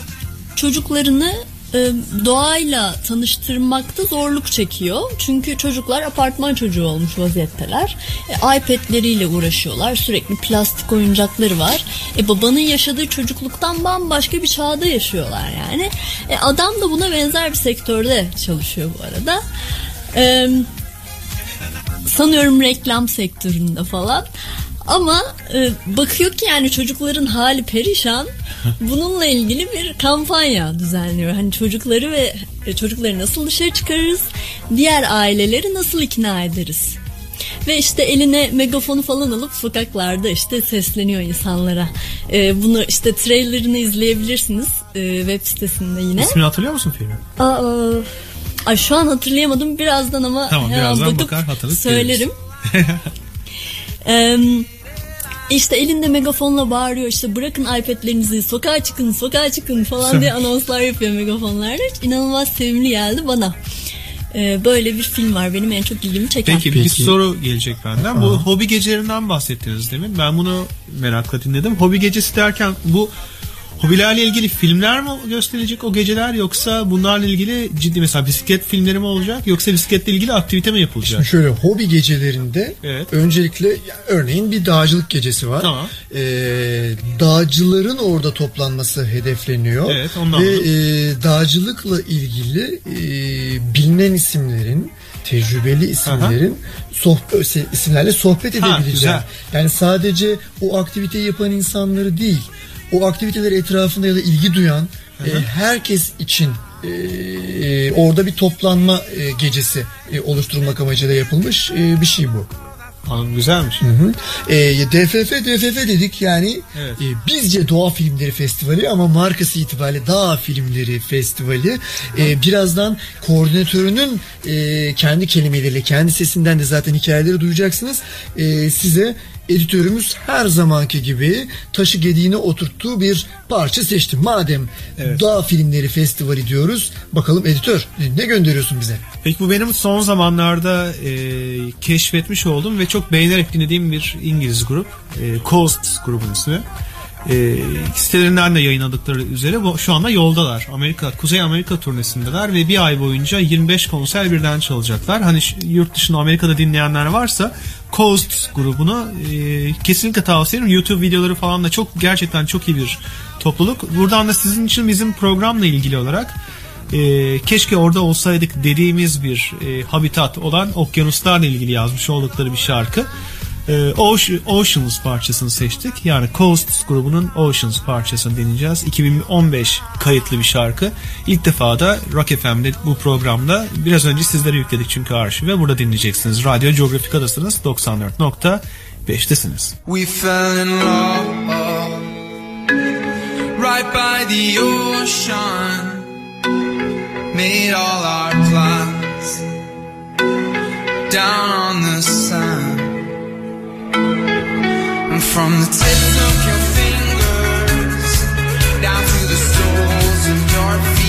çocuklarını e, doğayla tanıştırmakta zorluk çekiyor. Çünkü çocuklar apartman çocuğu olmuş vaziyetteler. E, iPad'leriyle uğraşıyorlar. Sürekli plastik oyuncakları var. E, babanın yaşadığı çocukluktan bambaşka bir çağda yaşıyorlar yani. E, adam da buna benzer bir sektörde çalışıyor bu arada. Eee sanıyorum reklam sektöründe falan. Ama e, bakıyor ki yani çocukların hali perişan. Bununla ilgili bir kampanya düzenliyor. Hani çocukları ve e, çocukları nasıl dışarı çıkarırız? Diğer aileleri nasıl ikna ederiz? Ve işte eline megafonu falan alıp sokaklarda işte sesleniyor insanlara. E, bunu işte trailerını izleyebilirsiniz e, web sitesinde yine. İsmini hatırlıyor musun filmin? Aa, ay şu an hatırlayamadım birazdan ama Tamam, birazdan bakıp bakar, söylerim. Eee işte elinde megafonla bağırıyor işte bırakın iPad'lerinizi sokağa çıkın sokağa çıkın falan diye anonslar yapıyor megafonlarla. İnanılmaz sevimli geldi bana. Eee, böyle bir film var benim en çok ilgimi çeken. Peki, bir Peki. soru gelecek benden. Bu hobi gecelerinden bahsettiniz demin. Ben bunu merakla dinledim. Hobi gecesi derken bu hobilerle ilgili filmler mi gösterilecek o geceler yoksa bunlarla ilgili ciddi mesela bisiklet filmleri mi olacak yoksa bisikletle ilgili aktivite mi yapılacak? Şöyle hobi gecelerinde Evet. öncelikle örneğin bir dağcılık gecesi var. Tamam. Ee, dağcıların orada toplanması hedefleniyor. Evet, onu Ve anladım. e, dağcılıkla ilgili e, bilinen isimlerin tecrübeli isimlerin sohbet isimlerle sohbet edebileceğim. güzel. Yani sadece o aktiviteyi yapan insanları değil, o aktiviteler etrafında ya da ilgi duyan e, herkes için e, orada bir toplanma e, gecesi e, oluşturulmak amacıyla yapılmış e, bir şey bu. Anladım, güzelmiş. E, DFF DFF dedik yani Evet. e, bizce Doğa Filmleri Festivali ama markası itibariyle Dağ Filmleri Festivali. E, birazdan koordinatörünün e, kendi kelimeleriyle kendi sesinden de zaten hikayeleri duyacaksınız. E, size editörümüz her zamanki gibi taşı gediğine oturttuğu bir parça seçti. Madem Evet. Dağ Filmleri Festivali diyoruz. Bakalım editör ne gönderiyorsun bize? Peki bu benim son zamanlarda e, keşfetmiş olduğum ve çok beğenerek dinlediğim bir İngiliz grup. E, Coast grubun ismi. E, sitelerinden de yayınladıkları üzere şu anda yoldalar. Amerika, Kuzey Amerika turnesindeler ve bir ay boyunca 25 konser birden çalacaklar. Hani yurt dışında Amerika'da dinleyenler varsa Coast grubunu e, kesinlikle tavsiye ederim. YouTube videoları falan da çok gerçekten çok iyi bir topluluk. Buradan da sizin için bizim programla ilgili olarak e, keşke orada olsaydık dediğimiz bir e, habitat olan okyanuslarla ilgili yazmış oldukları bir şarkı. E, Oce- Oceans parçasını seçtik. Yani Coast grubunun Oceans parçasını dinleyeceğiz. 2015 kayıtlı bir şarkı. İlk defa da Rock FM'de bu programda biraz önce sizlere yükledik çünkü arşive. Burada dinleyeceksiniz. Radyo Geografika'dasınız. 94.5'tesiniz. We fell in love right by the ocean. Made all our plans down on the sand. From the tips of your fingers down to the soles of your feet,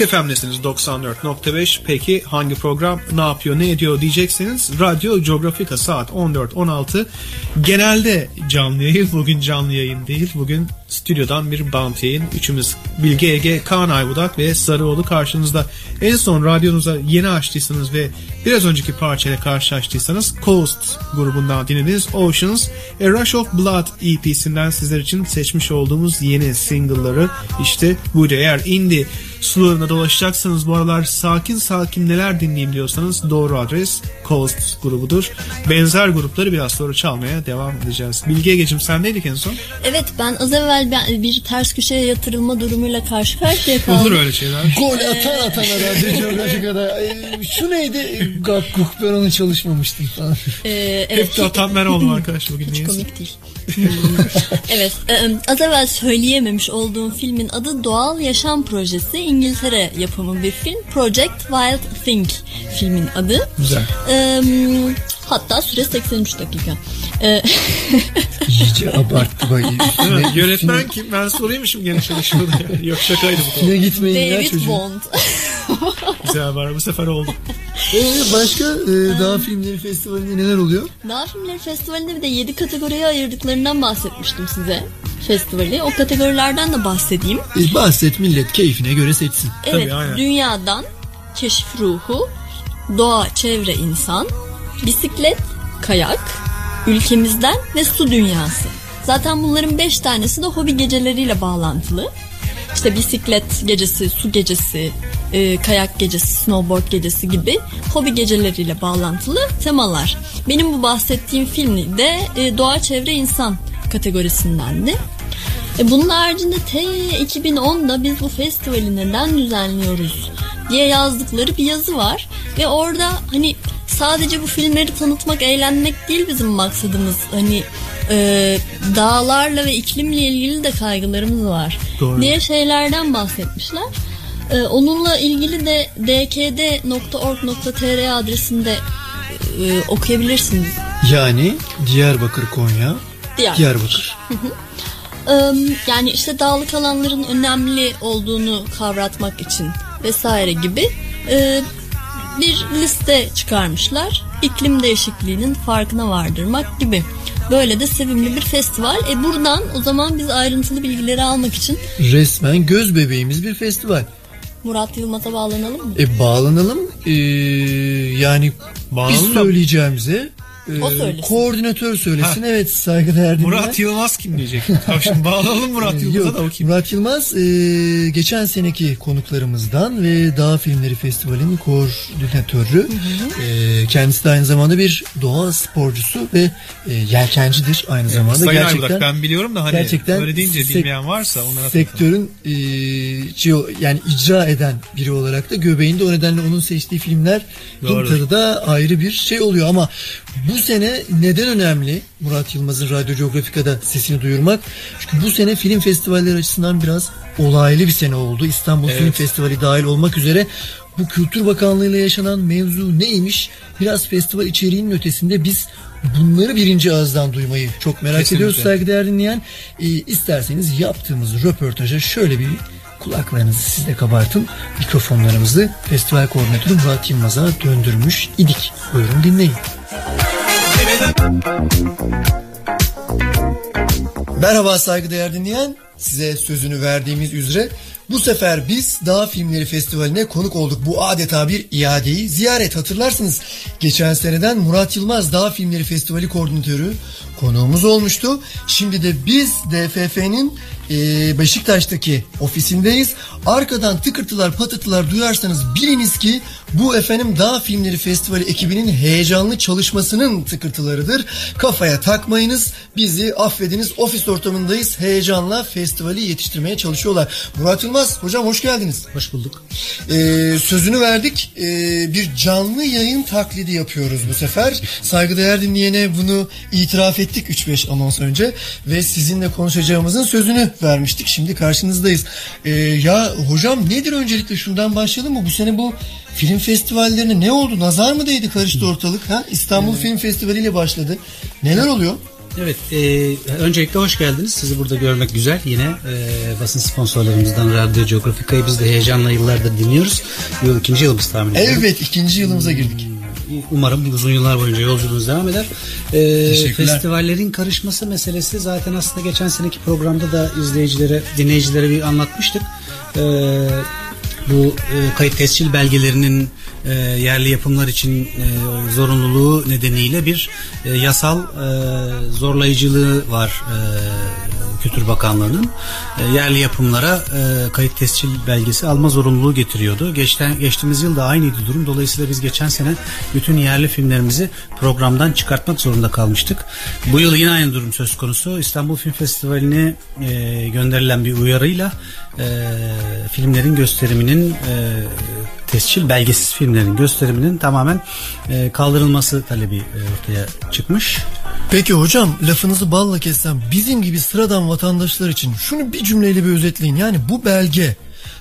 Rock FM'desiniz 94.5. Peki hangi program ne yapıyor ne ediyor diyecekseniz Radyo Geografika saat 14-16. Genelde canlı yayın. Bugün canlı yayın değil. Bugün stüdyodan bir bant yayın. Üçümüz Bilge Ege, Kaan Aybudak ve Sarıoğlu karşınızda. En son radyonuza yeni açtıysanız ve biraz önceki parçayla karşılaştıysanız Coast grubundan dinlediğiniz Oceans A Rush of Blood EP'sinden sizler için seçmiş olduğumuz yeni single'ları işte buydu. Eğer indie sularında dolaşacaksanız bu aralar sakin sakin neler dinleyeyim diyorsanız doğru adres Coast grubudur. Benzer grupları biraz sonra çalmaya devam edeceğiz. Bilge Ege'cim sendeydik en son. Evet ben az evvel ben bir ters köşeye yatırılma durumuyla karşı karşıya kaldım. Olur öyle şeyler. Gol atan atan herhalde Geografika'da. Ee, Şu neydi? Gakkuk ben onu çalışmamıştım falan. Ee, evet. Hep de atan ben oldum arkadaş bugün. Hiç neyse. komik değil. Hmm. evet, e, az evvel söyleyememiş olduğum filmin adı Doğal Yaşam Projesi. İngiltere yapımı bir film. Project Wild Thing filmin adı. Güzel. E, hatta süre 83 dakika. E, İyice abarttı bak. Üstüne, Yönetmen kim? Ben soraymışım gene çalışmada. Yok şakaydı bu. üstüne gitmeyin ya David çocuğum. Bond. Güzel var bu sefer oldu. Ee, başka e, daha filmleri festivalinde neler oluyor? Dağ Filmleri Festivali'nde bir de 7 kategoriye ayırdıklarından bahsetmiştim size festivali. O kategorilerden de bahsedeyim. E, bahset millet keyfine göre seçsin. Evet, aynen. dünyadan keşif ruhu, doğa, çevre, insan, bisiklet, kayak, ülkemizden ve su dünyası. Zaten bunların 5 tanesi de hobi geceleriyle bağlantılı. İşte bisiklet gecesi, su gecesi, e, kayak gecesi, snowboard gecesi gibi hobi geceleriyle bağlantılı temalar. Benim bu bahsettiğim film de e, doğa, çevre, insan kategorisindendi. E bunun haricinde T 2010'da biz bu festivali neden düzenliyoruz diye yazdıkları bir yazı var. Ve orada hani sadece bu filmleri tanıtmak, eğlenmek değil bizim maksadımız. Hani e, dağlarla ve iklimle ilgili de kaygılarımız var Doğru. diye şeylerden bahsetmişler. E, onunla ilgili de dkd.org.tr adresinde e, okuyabilirsiniz. Yani Diyarbakır, Konya, Diyarbakır. Diyarbakır. Yani işte dağlık alanların önemli olduğunu kavratmak için vesaire gibi e, bir liste çıkarmışlar. İklim değişikliğinin farkına vardırmak gibi. Böyle de sevimli bir festival. E buradan o zaman biz ayrıntılı bilgileri almak için Resmen göz bebeğimiz bir festival. Murat Yılmaz'a bağlanalım mı? E bağlanalım. E, yani Bağlanalım biz söyleyeceğimize O söylesin. koordinatör söylesin. Ha. Evet saygıdeğer dinleyen. Murat Yılmaz kim diyecek? Tamam şimdi bağlayalım Murat Yılmaz'a Yok, da o kim? Murat Yılmaz e, geçen seneki konuklarımızdan ve Dağ Filmleri Festivali'nin koordinatörü. E, kendisi de aynı zamanda bir doğa sporcusu ve e, yelkencidir aynı zamanda. Sayın gerçekten Aybudak ben biliyorum da hani gerçekten öyle deyince sek- bilmeyen varsa onlara sektörün e, yani icra eden biri olarak da göbeğinde o nedenle onun seçtiği filmler tadı da ayrı bir şey oluyor ama bu sene neden önemli Murat Yılmaz'ın Radyo Geografika'da sesini duyurmak? Çünkü bu sene film festivalleri açısından biraz olaylı bir sene oldu. İstanbul Film Evet. Festivali dahil olmak üzere bu Kültür Bakanlığı ile yaşanan mevzu neymiş? Biraz festival içeriğinin ötesinde biz bunları birinci ağızdan duymayı çok merak Kesinlikle. ediyoruz saygıdeğer dinleyen. E, isterseniz yaptığımız röportaja şöyle bir kulaklarınızı siz de kabartın. Mikrofonlarımızı festival koordinatörü Murat Yılmaz'a döndürmüş idik. Buyurun dinleyin. Merhaba saygıdeğer dinleyen. Size sözünü verdiğimiz üzere bu sefer biz Dağ Filmleri Festivali'ne konuk olduk. Bu adeta bir iadeyi ziyaret hatırlarsınız. Geçen seneden Murat Yılmaz Dağ Filmleri Festivali koordinatörü konuğumuz olmuştu. Şimdi de biz DFF'nin e, Beşiktaş'taki ofisindeyiz. Arkadan tıkırtılar patırtılar duyarsanız biliniz ki bu efendim Dağ Filmleri Festivali ekibinin heyecanlı çalışmasının tıkırtılarıdır. Kafaya takmayınız. Bizi affediniz. Ofis ortamındayız. Heyecanla festivali yetiştirmeye çalışıyorlar. Murat Yılmaz hocam hoş geldiniz. Hoş bulduk. Ee, sözünü verdik. Ee, bir canlı yayın taklidi yapıyoruz bu sefer. Saygıdeğer dinleyene bunu itiraf ettik 3-5 anons önce ve sizinle konuşacağımızın sözünü vermiştik. Şimdi karşınızdayız. Ee, ya hocam nedir öncelikle şundan başlayalım mı? Bu sene bu film festivallerine ne oldu? Nazar mı değdi karıştı ortalık? Ha? İstanbul Film Festivali ile başladı. Neler oluyor? Evet, e, öncelikle hoş geldiniz. Sizi burada görmek güzel. Yine e, basın sponsorlarımızdan Radyo Geografika'yı biz de heyecanla yıllardır dinliyoruz. Yıl ikinci yılımız tahmin ediyorum. Evet ikinci yılımıza girdik. Umarım uzun yıllar boyunca yolculuğunuz devam eder. E, Teşekkürler. festivallerin karışması meselesi zaten aslında geçen seneki programda da izleyicilere, dinleyicilere bir anlatmıştık. E, bu e, kayıt tescil belgelerinin e, yerli yapımlar için e, zorunluluğu nedeniyle bir e, yasal e, zorlayıcılığı var e, Kültür Bakanlığı'nın. E, yerli yapımlara e, kayıt tescil belgesi alma zorunluluğu getiriyordu. Geçten, geçtiğimiz yıl da aynıydı durum. Dolayısıyla biz geçen sene bütün yerli filmlerimizi programdan çıkartmak zorunda kalmıştık. Bu yıl yine aynı durum söz konusu. İstanbul Film Festivali'ne e, gönderilen bir uyarıyla e, filmlerin gösteriminin e, tescil belgesiz filmlerin gösteriminin tamamen e, kaldırılması talebi e, ortaya çıkmış. Peki hocam lafınızı balla kessem bizim gibi sıradan vatandaşlar için şunu bir cümleyle bir özetleyin. Yani bu belge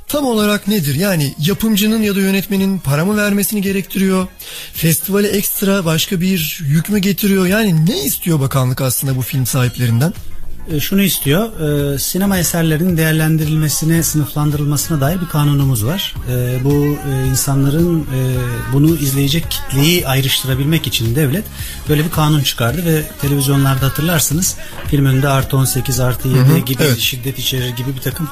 tam olarak nedir? Yani yapımcının ya da yönetmenin para mı vermesini gerektiriyor? Festivale ekstra başka bir yük mü getiriyor? Yani ne istiyor bakanlık aslında bu film sahiplerinden? E, şunu istiyor. e, sinema eserlerinin değerlendirilmesine, sınıflandırılmasına dair bir kanunumuz var. E, bu insanların bunu izleyecek kitleyi ayrıştırabilmek için devlet böyle bir kanun çıkardı ve televizyonlarda hatırlarsınız film önünde artı 18 artı 7 gibi evet. şiddet içerir gibi bir takım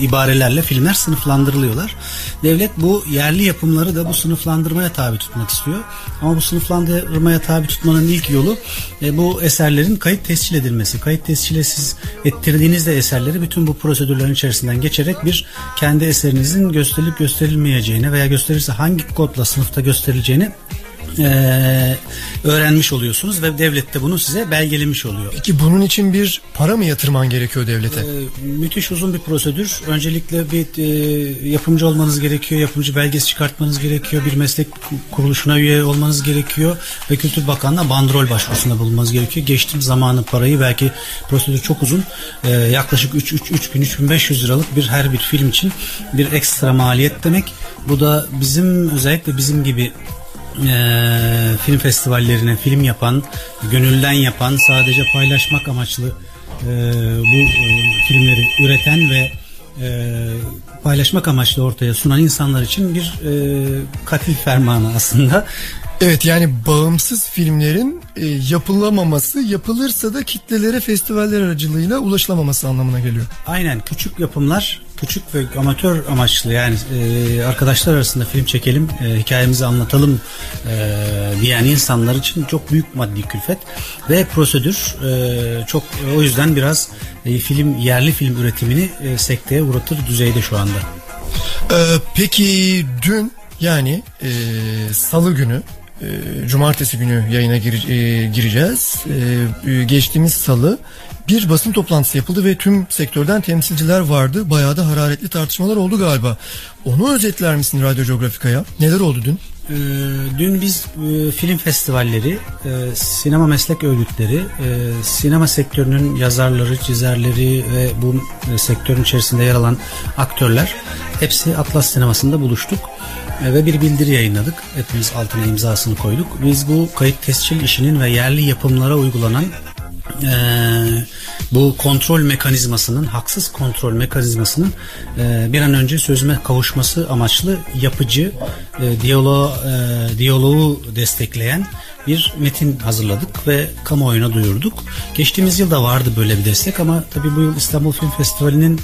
ibarelerle filmler sınıflandırılıyorlar. Devlet bu yerli yapımları da bu sınıflandırmaya tabi tutmak istiyor. Ama bu sınıflandırmaya tabi tutmanın ilk yolu bu eserlerin kayıt tescil edilmesi. Kayıt tescile siz ettirdiğinizde eserleri bütün bu prosedürlerin içerisinden geçerek bir kendi eserinizin gösterilip gösterilmeyeceğini veya gösterirse hangi kodla sınıfta gösterileceğini e, öğrenmiş oluyorsunuz ve devlet de bunu size belgelemiş oluyor. Peki bunun için bir para mı yatırman gerekiyor devlete? Ee, müthiş uzun bir prosedür. Öncelikle bir e, yapımcı olmanız gerekiyor. Yapımcı belgesi çıkartmanız gerekiyor. Bir meslek kuruluşuna üye olmanız gerekiyor. Ve Kültür Bakanlığı'na bandrol başvurusunda bulunmanız gerekiyor. Geçtiğim zamanı parayı belki prosedür çok uzun. Ee, yaklaşık 3 3 3000-3500 liralık bir her bir film için bir ekstra maliyet demek. Bu da bizim özellikle bizim gibi eee, film festivallerine film yapan, gönülden yapan, sadece paylaşmak amaçlı eee, bu eee, filmleri üreten ve eee, paylaşmak amaçlı ortaya sunan insanlar için bir eee, katil fermanı aslında. Evet yani bağımsız filmlerin e, yapılamaması, yapılırsa da kitlelere festivaller aracılığıyla ulaşılamaması anlamına geliyor. Aynen küçük yapımlar küçük ve amatör amaçlı yani e, arkadaşlar arasında film çekelim e, hikayemizi anlatalım e, diyen insanlar için çok büyük maddi külfet ve prosedür e, çok o yüzden biraz e, film yerli film üretimini e, sekteye uğratır düzeyde şu anda. Ee, peki dün yani e, salı günü e, cumartesi günü yayına gire- e, gireceğiz. E, e, geçtiğimiz salı bir basın toplantısı yapıldı ve tüm sektörden temsilciler vardı. Bayağı da hararetli tartışmalar oldu galiba. Onu özetler misin Radyo Geografika'ya? Neler oldu dün? Ee, dün biz e, film festivalleri, e, sinema meslek örgütleri, e, sinema sektörünün yazarları, çizerleri ve bu e, sektörün içerisinde yer alan aktörler hepsi Atlas Sineması'nda buluştuk E, ve bir bildiri yayınladık. Hepimiz altına imzasını koyduk. Biz bu kayıt tescil işinin ve yerli yapımlara uygulanan e, bu kontrol mekanizmasının haksız kontrol mekanizmasının e, bir an önce sözüme kavuşması amaçlı yapıcı e, diyaloğu, e, diyaloğu destekleyen bir metin hazırladık ve kamuoyuna duyurduk. Geçtiğimiz yıl da vardı böyle bir destek ama tabii bu yıl İstanbul Film Festivali'nin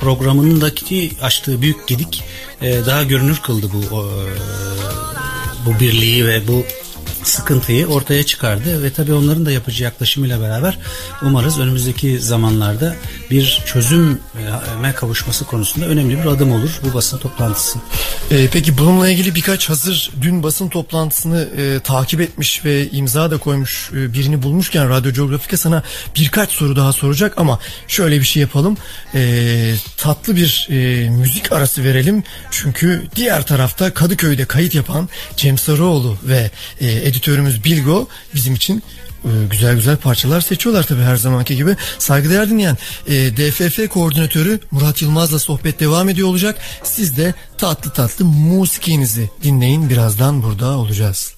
programındaki açtığı büyük gedik e, daha görünür kıldı bu e, bu birliği ve bu sıkıntıyı ortaya çıkardı ve tabii onların da yapıcı yaklaşımıyla beraber umarız önümüzdeki zamanlarda bir çözüme kavuşması konusunda önemli bir adım olur bu basın toplantısı. Ee, peki bununla ilgili birkaç hazır dün basın toplantısını e, takip etmiş ve imza da koymuş e, birini bulmuşken Radyo Geografika sana birkaç soru daha soracak ama şöyle bir şey yapalım. Ee, tatlı bir e, müzik arası verelim. Çünkü diğer tarafta Kadıköy'de kayıt yapan Cem Sarıoğlu ve e, editörümüz Bilgo bizim için e, güzel güzel parçalar seçiyorlar tabii her zamanki gibi. Saygıdeğer dinleyen e, DFF koordinatörü Murat Yılmaz'la sohbet devam ediyor olacak. Siz de tatlı tatlı musikinizi dinleyin. Birazdan burada olacağız.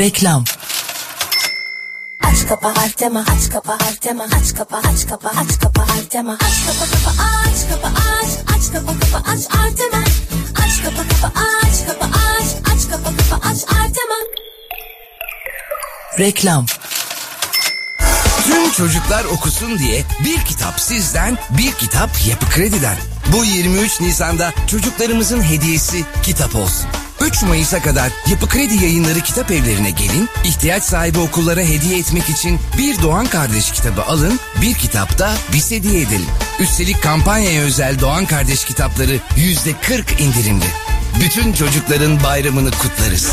Reklam. Aç kapa Artema aç kapa Artema aç kapa aç kapa aç kapa Artema aç kapa kapa aç kapa aç aç kapa kapa aç Artema aç kapa kapa aç kapa aç aç kapa kapa aç Artema Reklam. Tüm çocuklar okusun diye bir kitap sizden, bir kitap Yapı Kredi'den. Bu 23 Nisan'da çocuklarımızın hediyesi kitap olsun. 3 Mayıs'a kadar Yapı Kredi yayınları kitap evlerine gelin, ihtiyaç sahibi okullara hediye etmek için bir Doğan Kardeş kitabı alın, bir kitap da biz hediye edelim. Üstelik kampanyaya özel Doğan Kardeş kitapları %40 indirimli. Bütün çocukların bayramını kutlarız.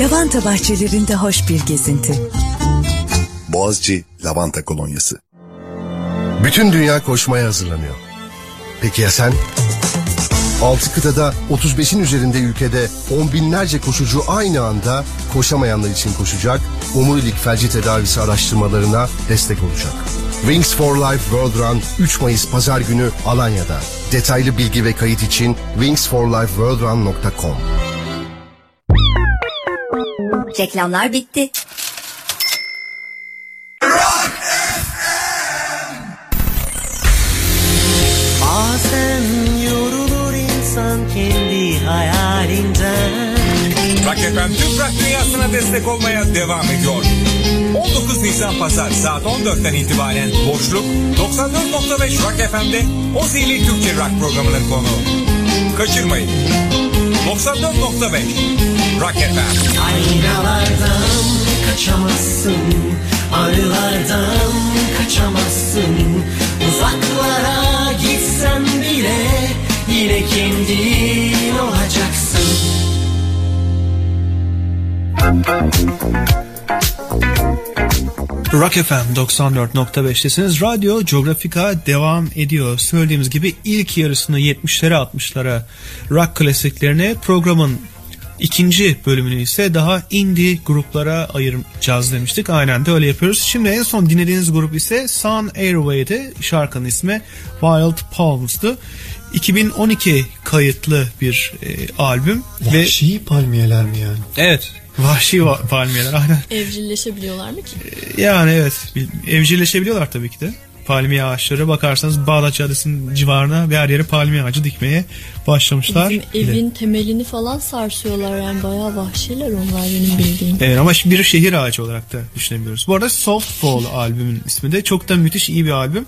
Lavanta bahçelerinde hoş bir gezinti. Boğaziçi Lavanta Kolonyası. Bütün dünya koşmaya hazırlanıyor. Peki ya sen? 6 kıtada 35'in üzerinde ülkede on binlerce koşucu aynı anda koşamayanlar için koşacak, omurilik felci tedavisi araştırmalarına destek olacak. Wings for Life World Run 3 Mayıs Pazar günü Alanya'da. Detaylı bilgi ve kayıt için wingsforlifeworldrun.com Reklamlar bitti. Destek olmaya devam ediyor. 19 Nisan Pazar saat 14'ten itibaren Boşluk 94.5 Rock FM'de Ozili Türkçe Rock programının konuğu. Kaçırmayın. 94.5 Rock FM. Aynalardan kaçamazsın Arılardan kaçamazsın Uzaklara gitsen bile Yine kendin olacaksın Rock FM 94.5'tesiniz. Radyo Geografika devam ediyor. Söylediğimiz gibi ilk yarısını 70'lere 60'lara rock klasiklerine programın ikinci bölümünü ise daha indie gruplara ayıracağız demiştik. Aynen de öyle yapıyoruz. Şimdi en son dinlediğiniz grup ise Sun Airway'di. Şarkının ismi Wild Palms'tu. 2012 kayıtlı bir e, albüm. Vahşi palmiyeler mi yani? Evet. Vahşi va- palmiyeler aynen. Evcilleşebiliyorlar mı ki? Yani evet bil- evcilleşebiliyorlar tabii ki de. Palmiye ağaçları bakarsanız Bağdat Caddesi'nin civarına ve her yere palmiye ağacı dikmeye başlamışlar. Bizim evin temelini falan sarsıyorlar yani bayağı vahşiler onlar benim bildiğim. Evet ama bir şehir ağacı olarak da düşünebiliyoruz. Bu arada Soft Fall albümün ismi de çok da müthiş iyi bir albüm.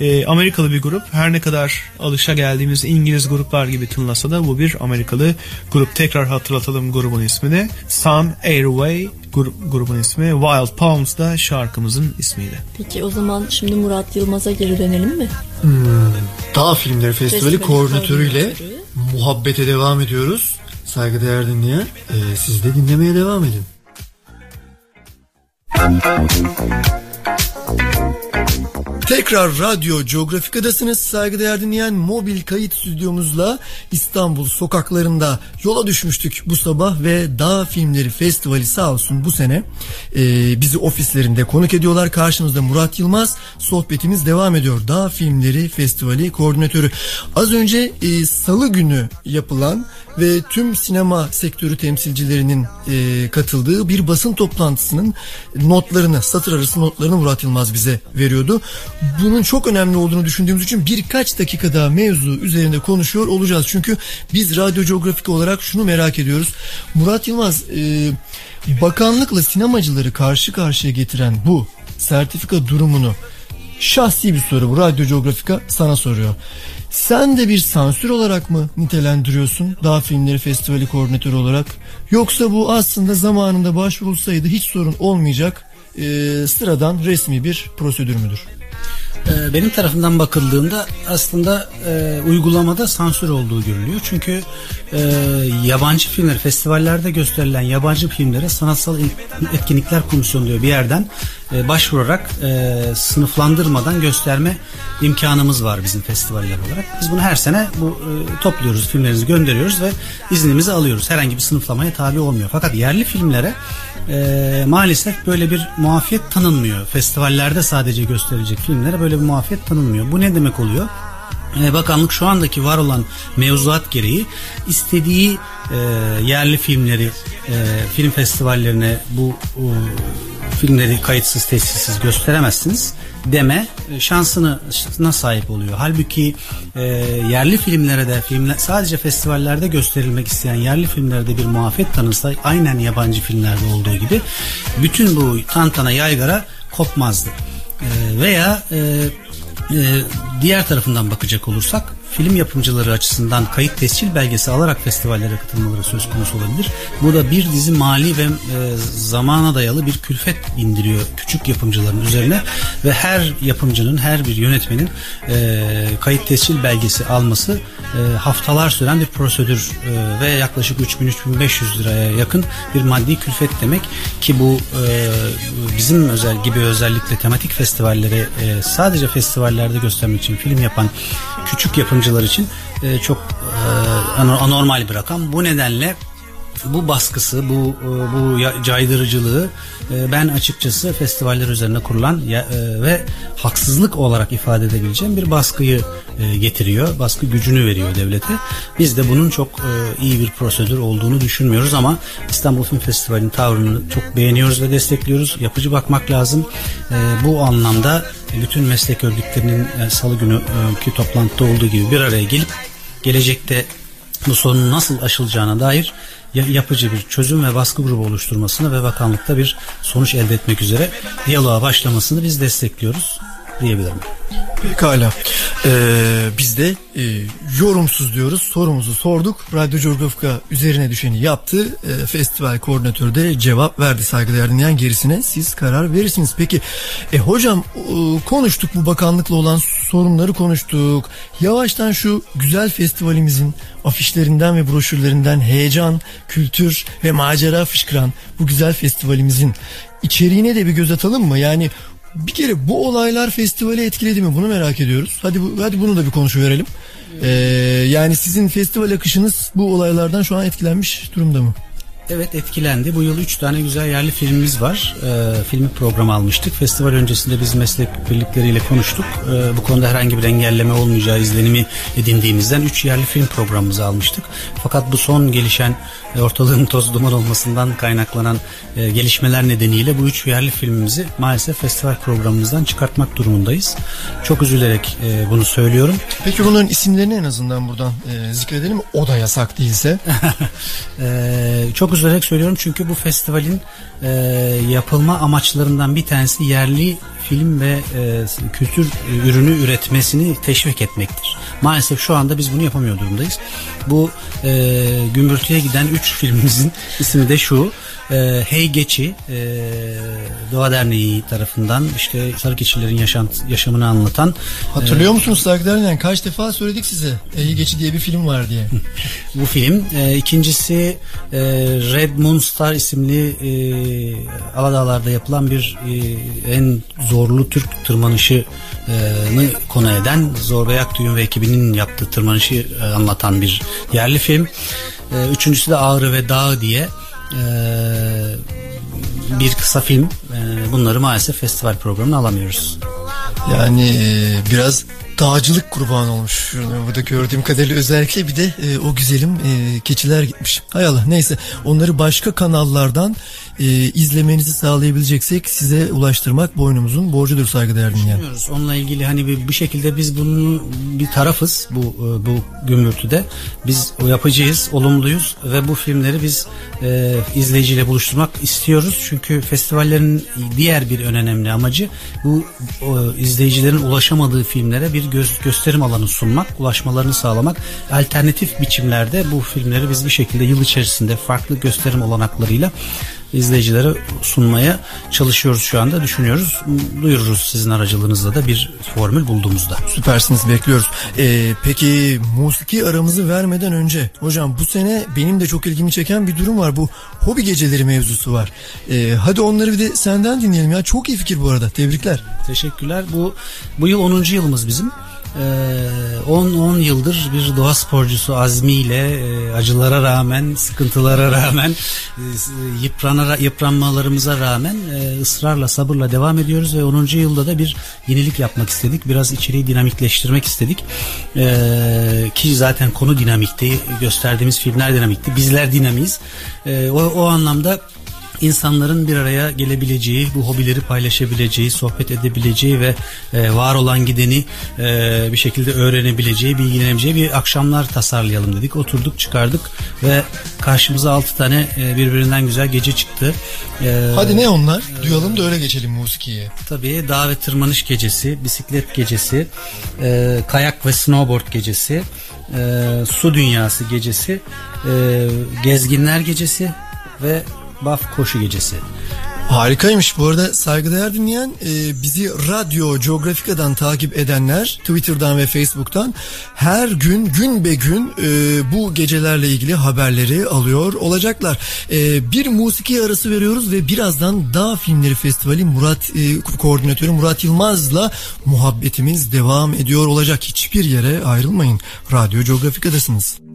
Ee, Amerikalı bir grup. Her ne kadar alışa geldiğimiz İngiliz gruplar gibi tınlasa da bu bir Amerikalı grup. Tekrar hatırlatalım grubun ismini. Sun Airway grup, grubun ismi. Wild Palms da şarkımızın ismiydi. Peki o zaman şimdi Murat Yılmaz'a geri dönelim mi? Hmm, Dağ Filmleri Festivali Festivali koordinatörüyle koordinatörü. muhabbete devam ediyoruz. Saygıdeğer dinleyen e, siz de dinlemeye devam edin. Tekrar Radyo Geografika'dasınız saygıdeğer dinleyen mobil kayıt stüdyomuzla İstanbul sokaklarında yola düşmüştük bu sabah ve Dağ Filmleri Festivali sağ olsun bu sene e, bizi ofislerinde konuk ediyorlar. Karşımızda Murat Yılmaz sohbetimiz devam ediyor. Dağ Filmleri Festivali koordinatörü. Az önce e, salı günü yapılan ve tüm sinema sektörü temsilcilerinin e, katıldığı bir basın toplantısının notlarını, satır arası notlarını Murat Yılmaz bize veriyordu. Bunun çok önemli olduğunu düşündüğümüz için birkaç dakika daha mevzu üzerinde konuşuyor olacağız. Çünkü biz radyo coğrafik olarak şunu merak ediyoruz. Murat Yılmaz e, bakanlıkla sinemacıları karşı karşıya getiren bu sertifika durumunu şahsi bir soru bu radyo coğrafika sana soruyor. Sen de bir sansür olarak mı nitelendiriyorsun Dağ Filmleri Festivali koordinatörü olarak? Yoksa bu aslında zamanında başvurulsaydı hiç sorun olmayacak e, sıradan resmi bir prosedür müdür? Ee, Benim tarafından bakıldığında aslında e, uygulamada sansür olduğu görülüyor. Çünkü e, yabancı filmler, festivallerde gösterilen yabancı filmlere sanatsal etkinlikler komisyonu diyor bir yerden e, başvurarak e, sınıflandırmadan gösterme imkanımız var bizim festivaller olarak. Biz bunu her sene bu e, topluyoruz, filmlerimizi gönderiyoruz ve iznimizi alıyoruz. Herhangi bir sınıflamaya tabi olmuyor. Fakat yerli filmlere e, maalesef böyle bir muafiyet tanınmıyor. Festivallerde sadece gösterilecek filmlere böyle bir muafiyet tanınmıyor. Bu ne demek oluyor? e, bakanlık şu andaki var olan mevzuat gereği istediği e, yerli filmleri e, film festivallerine bu e, filmleri kayıtsız testsiz gösteremezsiniz deme e, şansına sahip oluyor. Halbuki e, yerli filmlere de filmler sadece festivallerde gösterilmek isteyen yerli filmlere de bir muafiyet tanınsa aynen yabancı filmlerde olduğu gibi bütün bu tantana yaygara kopmazdı. E, veya e, e, diğer tarafından bakacak olursak film yapımcıları açısından kayıt tescil belgesi alarak festivallere katılmaları söz konusu olabilir. Bu da bir dizi mali ve e, zamana dayalı bir külfet indiriyor küçük yapımcıların üzerine ve her yapımcının her bir yönetmenin e, kayıt tescil belgesi alması e, haftalar süren bir prosedür e, ve yaklaşık 3000-3500 liraya yakın bir maddi külfet demek ki bu e, bizim özel gibi özellikle tematik festivallere e, sadece festivallerde göstermek için film yapan küçük yapımcılar için e, çok e, anor- anormal bir rakam. Bu nedenle bu baskısı, bu e, bu caydırıcılığı e, ben açıkçası festivaller üzerine kurulan e, ve haksızlık olarak ifade edebileceğim bir baskıyı getiriyor. Baskı gücünü veriyor devlete. Biz de bunun çok iyi bir prosedür olduğunu düşünmüyoruz ama İstanbul Film Festivali'nin tavrını çok beğeniyoruz ve destekliyoruz. Yapıcı bakmak lazım. Bu anlamda bütün meslek örgütlerinin salı günkü toplantıda olduğu gibi bir araya gelip gelecekte bu sorunun nasıl aşılacağına dair yapıcı bir çözüm ve baskı grubu oluşturmasını ve bakanlıkta bir sonuç elde etmek üzere diyaloğa başlamasını biz destekliyoruz diyebilirim. Pekala. Ee, biz de e, yorumsuz diyoruz. Sorumuzu sorduk. Radyo Geografika üzerine düşeni yaptı. Ee, festival koordinatörü de cevap verdi saygıdeğer dinleyen gerisine. Siz karar verirsiniz. Peki e, hocam e, konuştuk bu bakanlıkla olan sorunları konuştuk. Yavaştan şu güzel festivalimizin afişlerinden ve broşürlerinden heyecan, kültür ve macera fışkıran bu güzel festivalimizin içeriğine de bir göz atalım mı? Yani bir kere bu olaylar festivali etkiledi mi bunu merak ediyoruz. Hadi bu, hadi bunu da bir konuşuverelim. Ee, yani sizin festival akışınız bu olaylardan şu an etkilenmiş durumda mı? Evet etkilendi. Bu yıl 3 tane güzel yerli filmimiz var. Ee, filmi program almıştık. Festival öncesinde biz meslek birlikleriyle konuştuk. Ee, bu konuda herhangi bir engelleme olmayacağı izlenimi edindiğimizden 3 yerli film programımızı almıştık. Fakat bu son gelişen ortalığın toz duman olmasından kaynaklanan e, gelişmeler nedeniyle bu 3 yerli filmimizi maalesef festival programımızdan çıkartmak durumundayız. Çok üzülerek e, bunu söylüyorum. Peki bunların isimlerini en azından buradan e, zikredelim? O da yasak değilse. Ee, çok üzülerek söylüyorum çünkü bu festivalin e, yapılma amaçlarından bir tanesi yerli film ve e, kültür ürünü üretmesini teşvik etmektir. Maalesef şu anda biz bunu yapamıyor durumdayız. Bu e, gümbürtüye giden 3 filmimizin ismi de şu. E, hey Geçi e, Doğa Derneği tarafından işte Sarıkeçilerin yaşant, yaşamını anlatan Hatırlıyor e, musunuz saygıdeğer dinleyen? Kaç defa söyledik size. İyi Geçi diye bir film var diye. bu film. E, ikincisi e, Red Moon Star isimli e, Aladağlar'da yapılan bir e, en zorlu Türk tırmanışını konu eden Zor Bey Akdüğün ve ekibinin yaptığı tırmanışı e, anlatan bir yerli film. E, üçüncüsü de Ağrı ve Dağ diye e, bir kısa film. E, bunları maalesef festival programına alamıyoruz. Yani e, biraz dağcılık kurbanı olmuş. Burada gördüğüm kadarıyla özellikle bir de e, o güzelim e, keçiler gitmiş. Hay Allah neyse onları başka kanallardan e, izlemenizi sağlayabileceksek size ulaştırmak boynumuzun borcudur saygıdeğer dinleyen. Onunla ilgili hani bir, bir şekilde biz bunun bir tarafız bu e, bu gümbürtüde. Biz o yapıcıyız, olumluyuz ve bu filmleri biz e, izleyiciyle buluşturmak istiyoruz. Çünkü festivallerin diğer bir önemli amacı bu o, izleyicilerin ulaşamadığı filmlere bir göz, gösterim alanı sunmak, ulaşmalarını sağlamak. Alternatif biçimlerde bu filmleri biz bir şekilde yıl içerisinde farklı gösterim olanaklarıyla izleyicilere sunmaya çalışıyoruz şu anda düşünüyoruz duyururuz sizin aracılığınızla da bir formül bulduğumuzda. Süpersiniz bekliyoruz. Ee, peki musiki aramızı vermeden önce hocam bu sene benim de çok ilgimi çeken bir durum var. Bu hobi geceleri mevzusu var. Ee, hadi onları bir de senden dinleyelim ya. Çok iyi fikir bu arada. Tebrikler. Teşekkürler. Bu bu yıl 10. yılımız bizim. 10 10 yıldır bir doğa sporcusu azmiyle e, acılara rağmen, sıkıntılara rağmen, e, yıprana, yıpranmalarımıza rağmen e, ısrarla sabırla devam ediyoruz ve 10. yılda da bir yenilik yapmak istedik. Biraz içeriği dinamikleştirmek istedik. E, ki zaten konu dinamikti. Gösterdiğimiz filmler dinamikti. Bizler dinamiyiz. E, o, o anlamda insanların bir araya gelebileceği, bu hobileri paylaşabileceği, sohbet edebileceği ve e, var olan gideni e, bir şekilde öğrenebileceği, bilgilenebileceği bir akşamlar tasarlayalım dedik. Oturduk, çıkardık ve karşımıza 6 tane e, birbirinden güzel gece çıktı. E, Hadi ne onlar? Duyalım da öyle geçelim musikiye. Tabii dağ ve tırmanış gecesi, bisiklet gecesi, e, kayak ve snowboard gecesi, e, su dünyası gecesi, e, gezginler gecesi ve baf koşu gecesi. Harikaymış. Bu arada saygıdeğer dinleyen e, bizi Radyo Geografika'dan takip edenler Twitter'dan ve Facebook'tan her gün gün be gün e, bu gecelerle ilgili haberleri alıyor olacaklar. E, bir musiki arası veriyoruz ve birazdan Dağ Filmleri Festivali Murat e, koordinatörü Murat Yılmaz'la muhabbetimiz devam ediyor olacak. Hiçbir yere ayrılmayın. Radyo Geografika'dasınız.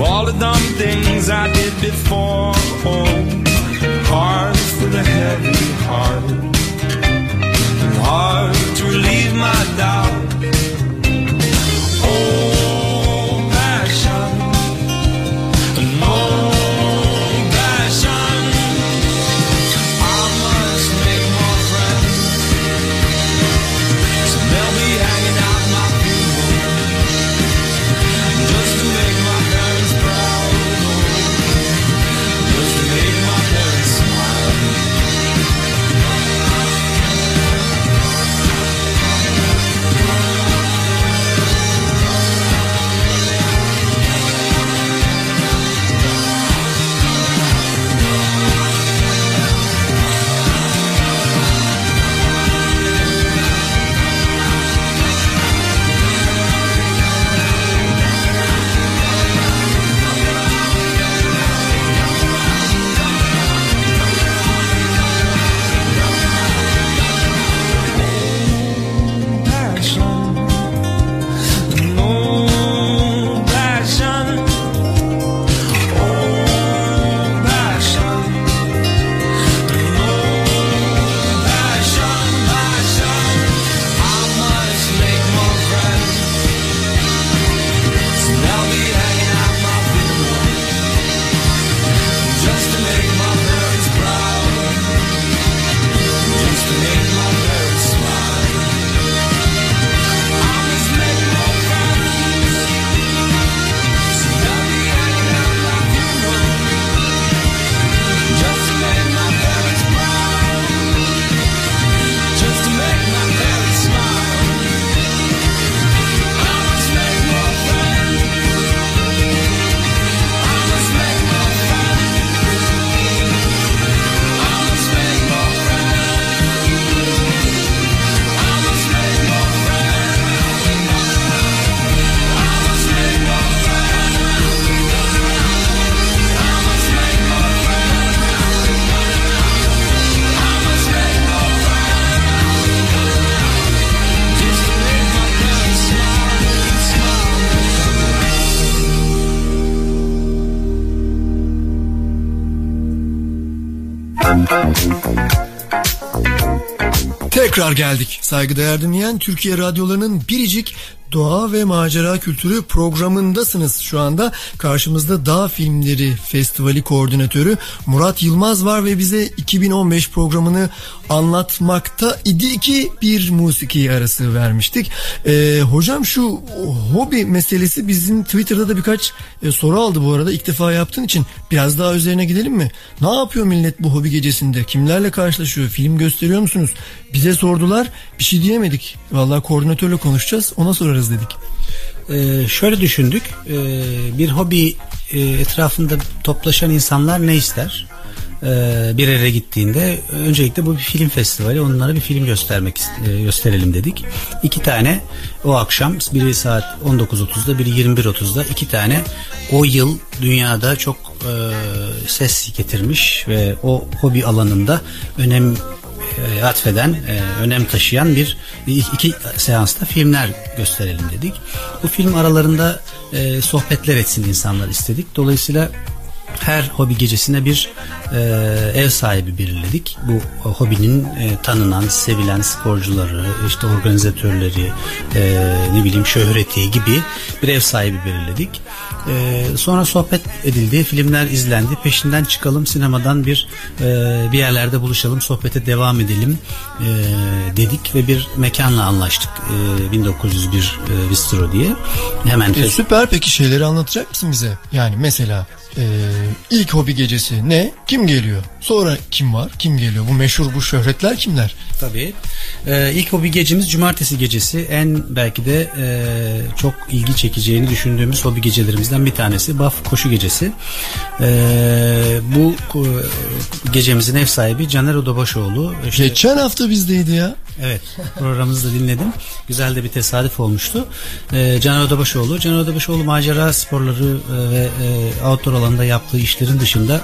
Of all the dumb things I did before. Hard for the heavy heart hard to relieve my doubt. Tekrar geldik. Saygıdeğer dinleyen Türkiye radyolarının biricik doğa ve macera kültürü programındasınız şu anda. Karşımızda Dağ Filmleri Festivali koordinatörü Murat Yılmaz var ve bize 2015 programını anlatmakta idi ki bir musiki arası vermiştik. Ee, hocam şu hobi meselesi bizim Twitter'da da birkaç e, soru aldı bu arada. İlk defa yaptığın için biraz daha üzerine gidelim mi? Ne yapıyor millet bu hobi gecesinde? Kimlerle karşılaşıyor? Film gösteriyor musunuz? Bize sordular. Bir şey diyemedik. Vallahi koordinatörle konuşacağız. Ona sorarız dedik. Ee, şöyle düşündük. Ee, bir hobi e, etrafında toplaşan insanlar ne ister? Ee, bir yere gittiğinde öncelikle bu bir film festivali. Onlara bir film göstermek e, gösterelim dedik. İki tane o akşam biri saat 19.30'da biri 21.30'da iki tane o yıl dünyada çok e, ses getirmiş ve o hobi alanında önem e, atfeden, e, önem taşıyan bir iki seansta filmler gösterelim dedik. Bu film aralarında e, sohbetler etsin insanlar istedik. Dolayısıyla her hobi gecesine bir e, ev sahibi belirledik. Bu hobinin e, tanınan, sevilen sporcuları, işte organizatörleri, e, ne bileyim şöhreti gibi bir ev sahibi belirledik. E, sonra sohbet edildi, filmler izlendi. Peşinden çıkalım sinemadan bir e, bir yerlerde buluşalım, sohbete devam edelim e, dedik ve bir mekanla anlaştık. E, 1901 e, Bistro diye. Hemen E, süper peki şeyleri anlatacak mısın bize? Yani mesela e, ilk hobi gecesi ne? Kim geliyor? Sonra kim var? Kim geliyor? Bu meşhur bu şöhretler kimler? Tabii. Ee, ilk hobi gecemiz cumartesi gecesi. En belki de e, çok ilgi çekeceğini düşündüğümüz hobi gecelerimizden bir tanesi. Baf koşu gecesi. Ee, bu ko- gecemizin ev sahibi Caner Odabaşoğlu. İşte- Geçen hafta bizdeydi ya. Evet programımızı da dinledim. Güzel de bir tesadüf olmuştu. Ee, Caner Odabaşoğlu. Caner Odabaşoğlu macera sporları e, ve e, outdoor alanında yaptığı işlerin dışında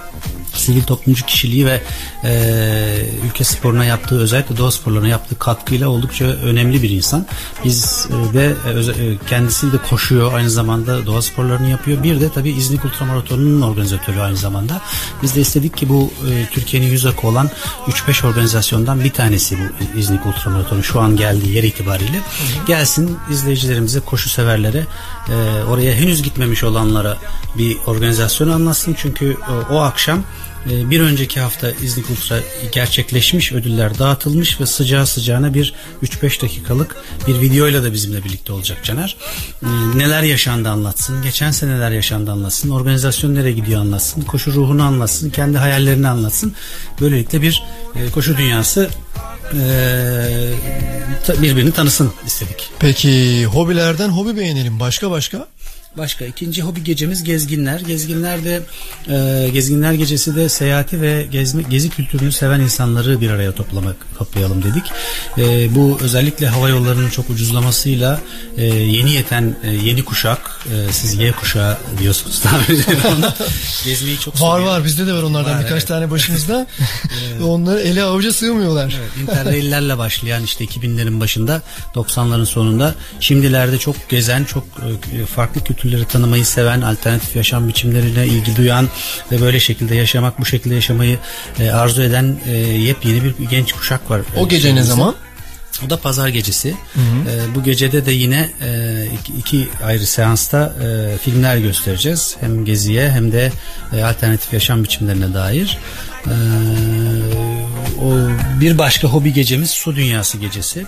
sivil toplumcu kişiliği ve e, ülke sporuna yaptığı özellikle doğa sporlarına yaptığı katkıyla oldukça önemli bir insan. Biz e, de e, e, kendisi de koşuyor aynı zamanda doğa sporlarını yapıyor. Bir de tabii İznik Ultramaratonu'nun organizatörü aynı zamanda. Biz de istedik ki bu e, Türkiye'nin yüz akı olan 3-5 organizasyondan bir tanesi bu İznik Ultramaratonu şu an geldiği yer itibariyle. Gelsin izleyicilerimize, koşu severlere, e, oraya henüz gitmemiş olanlara bir organizasyon anlatsın. Çünkü e, o akşam e, bir önceki hafta İznik Ultra gerçekleşmiş, ödüller dağıtılmış ve sıcağı sıcağına bir 3-5 dakikalık bir videoyla da bizimle birlikte olacak Caner. E, Neler yaşandı anlatsın, geçen sene neler yaşandı anlatsın, organizasyon nereye gidiyor anlatsın, koşu ruhunu anlatsın, kendi hayallerini anlatsın. Böylelikle bir koşu dünyası birbirini tanısın istedik. Peki hobilerden hobi beğenelim. Başka başka? Başka ikinci hobi gecemiz gezginler. Gezginler de e, gezginler gecesi de seyahati ve gezme, gezi kültürünü seven insanları bir araya toplamak toplayalım dedik. E, bu özellikle hava yollarının çok ucuzlamasıyla e, yeni yeten e, yeni kuşak e, siz Y kuşağı diyorsunuz tahmin ediyorum. Gezmeyi çok Var seviyor. var bizde de var onlardan Var, birkaç evet. tane başımızda. Ve Onları ele avuca sığmıyorlar. Interrail'lerle başlayan işte 2000'lerin başında 90'ların sonunda şimdilerde çok gezen çok e, farklı kültürleri tanımayı seven alternatif yaşam biçimlerine ilgi duyan ve böyle şekilde yaşamak bu şekilde yaşamayı e, arzu eden e, yepyeni bir genç kuşak var. O e, gece ne zaman? O da pazar gecesi. Hı hı. E, bu gecede de yine e, iki, iki ayrı seansta e, filmler göstereceğiz. Hem geziye hem de e, alternatif yaşam biçimlerine dair. E, o bir başka hobi gecemiz Su Dünyası gecesi.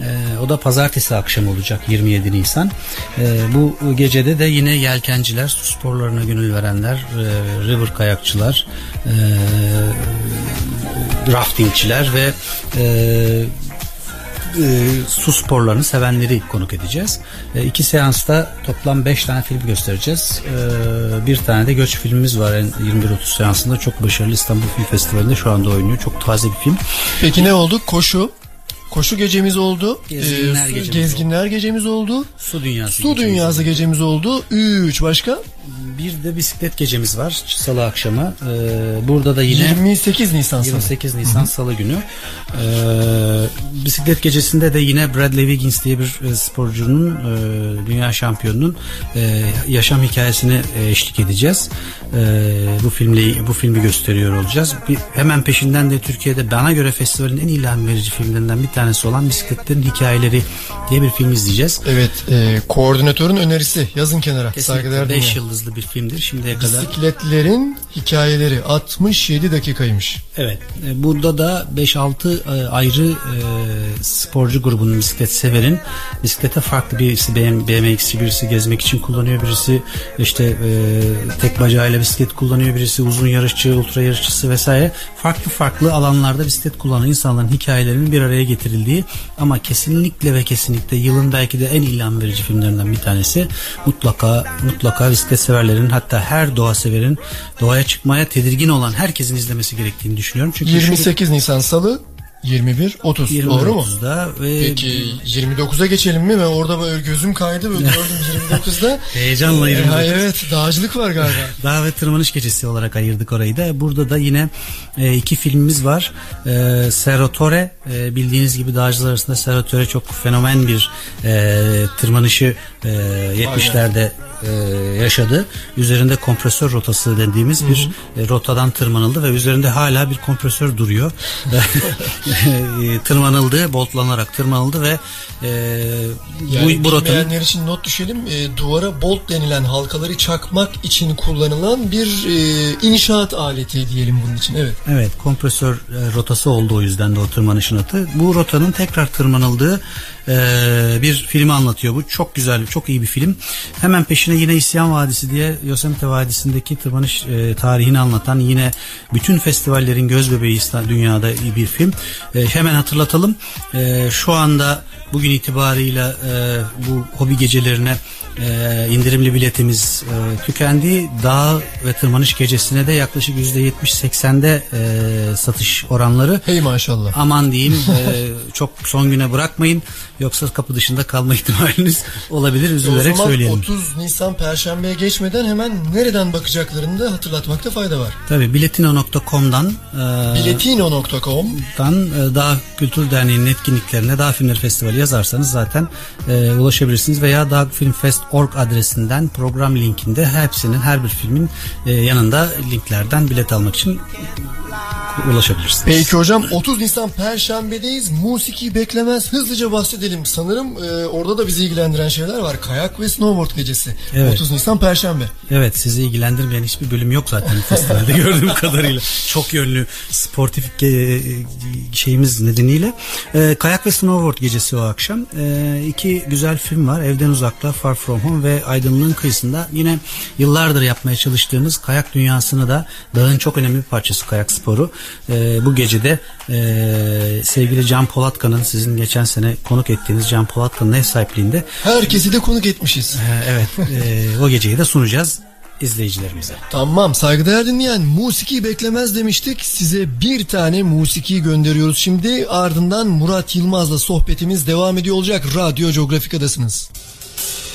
E, o da pazartesi akşamı olacak 27 Nisan. E, bu gecede de yine yelkenciler, su sporlarına gönül verenler, e, river kayakçılar, e, raftingçiler ve e, e, su sporlarını sevenleri konuk edeceğiz. E, iki seansta toplam 5 tane film göstereceğiz. E, bir tane de göç filmimiz var. Yani 21-30 seansında çok başarılı İstanbul Film Festivali'nde şu anda oynuyor. Çok taze bir film. Peki ne oldu? Koşu. Koşu gecemiz oldu. Gezginler Ee, su- gecemiz gezginler gecemiz oldu. Su dünyası Su dünyası gecemiz oldu. 3 başka? Bir de bisiklet gecemiz var salı akşamı. Ee, burada da yine 28 Nisan salı. 28 Nisan Salı günü. Ee, bisiklet gecesinde de yine Bradley Wiggins diye bir e, sporcunun e, dünya şampiyonunun e, yaşam hikayesini e, eşlik edeceğiz. E, bu filmle bu filmi gösteriyor olacağız. Bir, hemen peşinden de Türkiye'de bana göre festivalin en ilham verici filmlerinden bir tanesi olan Bisikletlerin Hikayeleri diye bir film izleyeceğiz. Evet, e, koordinatörün önerisi yazın kenara. Kesinlikle 5 dinleyen. Yıldızlı bir filmdir şimdiye kadar. Bisikletlerin hikayeleri 67 dakikaymış. Evet. e, Burada da 5-6 e, ayrı e, sporcu grubunun bisiklet severin bisiklete farklı birisi BM, BMX'ci birisi gezmek için kullanıyor birisi işte tek bacağıyla bisiklet kullanıyor birisi uzun yarışçı ultra yarışçısı vesaire farklı farklı alanlarda bisiklet kullanan insanların hikayelerinin bir araya getirildiği ama kesinlikle ve kesinlikle yılın belki de en ilham verici filmlerinden bir tanesi mutlaka mutlaka bisiklet severlerin hatta her doğa severin doğaya çıkmaya tedirgin olan herkesin izlemesi gerektiğini düşünüyorum. Çünkü 28 Nisan Salı 21 30 21 doğru mu? 30'da ve Peki 29'a geçelim mi? Ben orada böyle gözüm kaydı böyle gördüm 29'da. Heyecanla Ee, 29. ha, evet dağcılık var galiba. Dağ ve tırmanış gecesi olarak ayırdık orayı da. Burada da yine e, iki filmimiz var. E, Serotore e, bildiğiniz gibi dağcılar arasında Serotore çok fenomen bir e, tırmanışı e, 70'lerde e, yaşadı. Üzerinde kompresör rotası dediğimiz bir e, rotadan tırmanıldı ve üzerinde hala bir kompresör duruyor. E, tırmanıldı, boltlanarak tırmanıldı ve e, Yani bu, bu rotanın için not düşelim. E, duvara bolt denilen halkaları çakmak için kullanılan bir e, inşaat aleti diyelim bunun için. Evet. Evet kompresör e, rotası oldu o yüzden de o tırmanışın adı. Bu rotanın tekrar tırmanıldığı e, bir filmi anlatıyor bu. Çok güzel, çok iyi bir film. Hemen peşine yine İsyan Vadisi diye Yosemite Vadisi'ndeki tırmanış e, tarihini anlatan yine bütün festivallerin göz bebeği dünyada bir film. E, hemen hatırlatalım. E, şu anda bugün itibarıyla e, bu hobi gecelerine e, indirimli biletimiz e, tükendi. Dağ ve tırmanış gecesine de yaklaşık %70-80'de e, satış oranları. Hey maşallah. Aman diyeyim e, çok son güne bırakmayın yoksa kapı dışında kalma ihtimaliniz olabilir o üzülerek zaman söyleyelim. 30 Nisan Perşembe'ye geçmeden hemen nereden bakacaklarını da hatırlatmakta fayda var. Tabii biletino.com'dan e, Biletino.com Dan e, Dağ Kültür Derneği'nin etkinliklerine Dağ Filmleri Festivali yazarsanız zaten e, ulaşabilirsiniz veya Dağ Film Fest org adresinden program linkinde hepsinin her bir filmin e, yanında linklerden bilet almak için ulaşabilirsiniz. Peki hocam 30 Nisan Perşembe'deyiz. Musiki beklemez. Hızlıca bahsedelim. Sanırım e, orada da bizi ilgilendiren şeyler var. Kayak ve snowboard gecesi. Evet. 30 Nisan Perşembe. Evet sizi ilgilendirmeyen hiçbir bölüm yok zaten festivalde gördüğüm kadarıyla. Çok yönlü sportif e, şeyimiz nedeniyle. E, kayak ve snowboard gecesi o akşam. E, iki güzel film var. Evden Uzakta, Far From Home ve Aydınlığın Kıyısında. Yine yıllardır yapmaya çalıştığımız kayak dünyasını da dağın çok önemli bir parçası kayak sporu. E, bu gecede e, sevgili Can Polatkan'ın sizin geçen sene konuk ettiğiniz Can Polatkan'ın ev sahipliğinde Herkesi de konuk etmişiz. e, evet e, o geceyi de sunacağız izleyicilerimize. Tamam saygıdeğer dinleyen musiki beklemez demiştik. Size bir tane musiki gönderiyoruz şimdi. Ardından Murat Yılmaz'la sohbetimiz devam ediyor olacak. Radyo Coğrafika'dasınız. FM.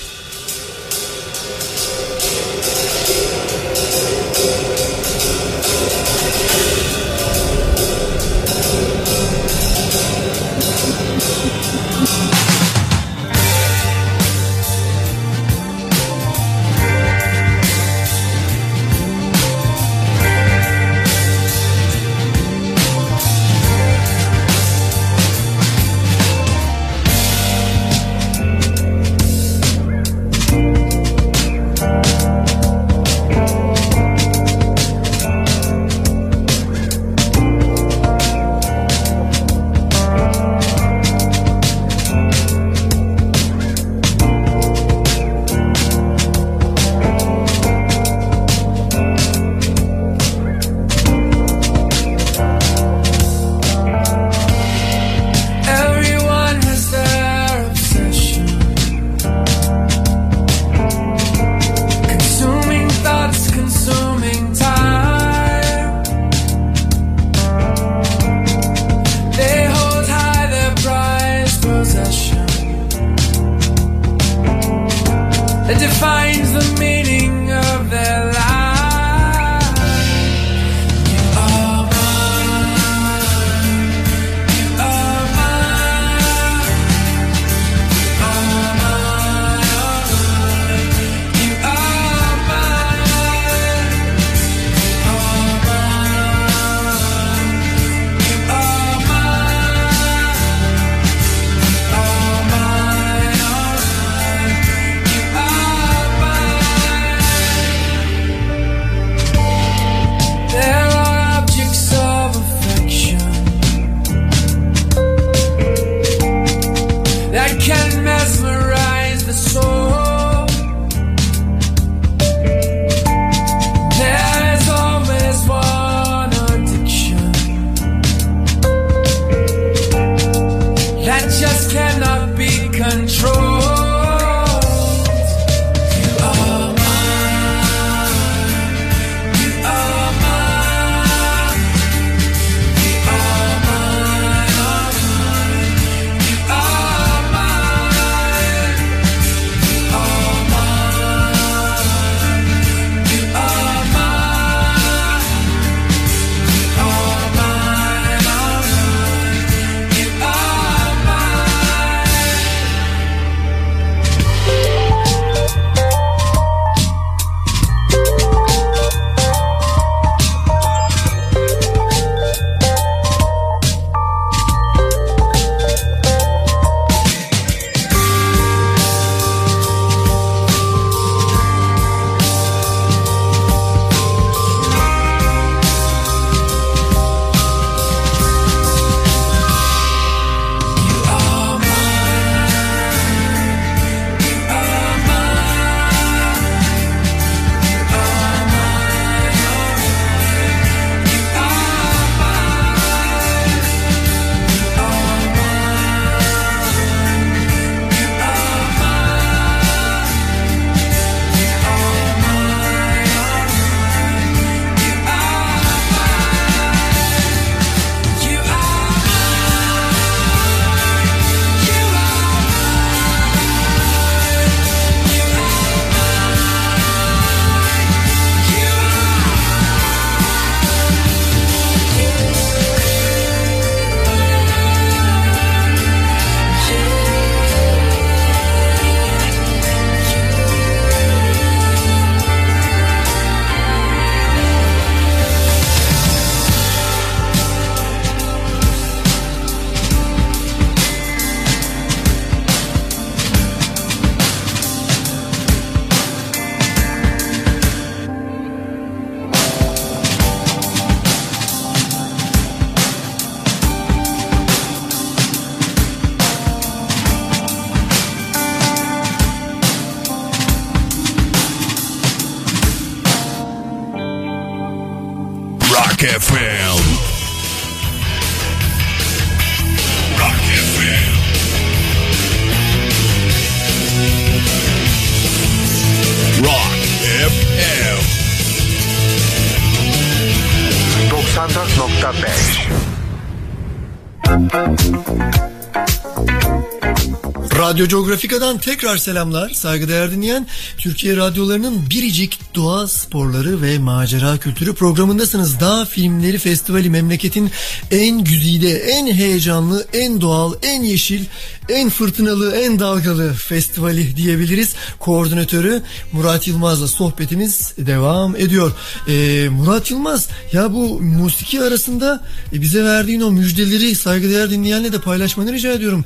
Radyo Geografika'dan tekrar selamlar. Saygıdeğer dinleyen Türkiye radyolarının biricik doğa sporları ve macera kültürü programındasınız. Dağ Filmleri Festivali memleketin en güzide, en heyecanlı, en doğal, en yeşil, en fırtınalı, en dalgalı festivali diyebiliriz. Koordinatörü Murat Yılmaz'la sohbetimiz devam ediyor. Ee, Murat Yılmaz ya bu musiki arasında e, bize verdiğin o müjdeleri saygıdeğer dinleyenle de paylaşmanı rica ediyorum.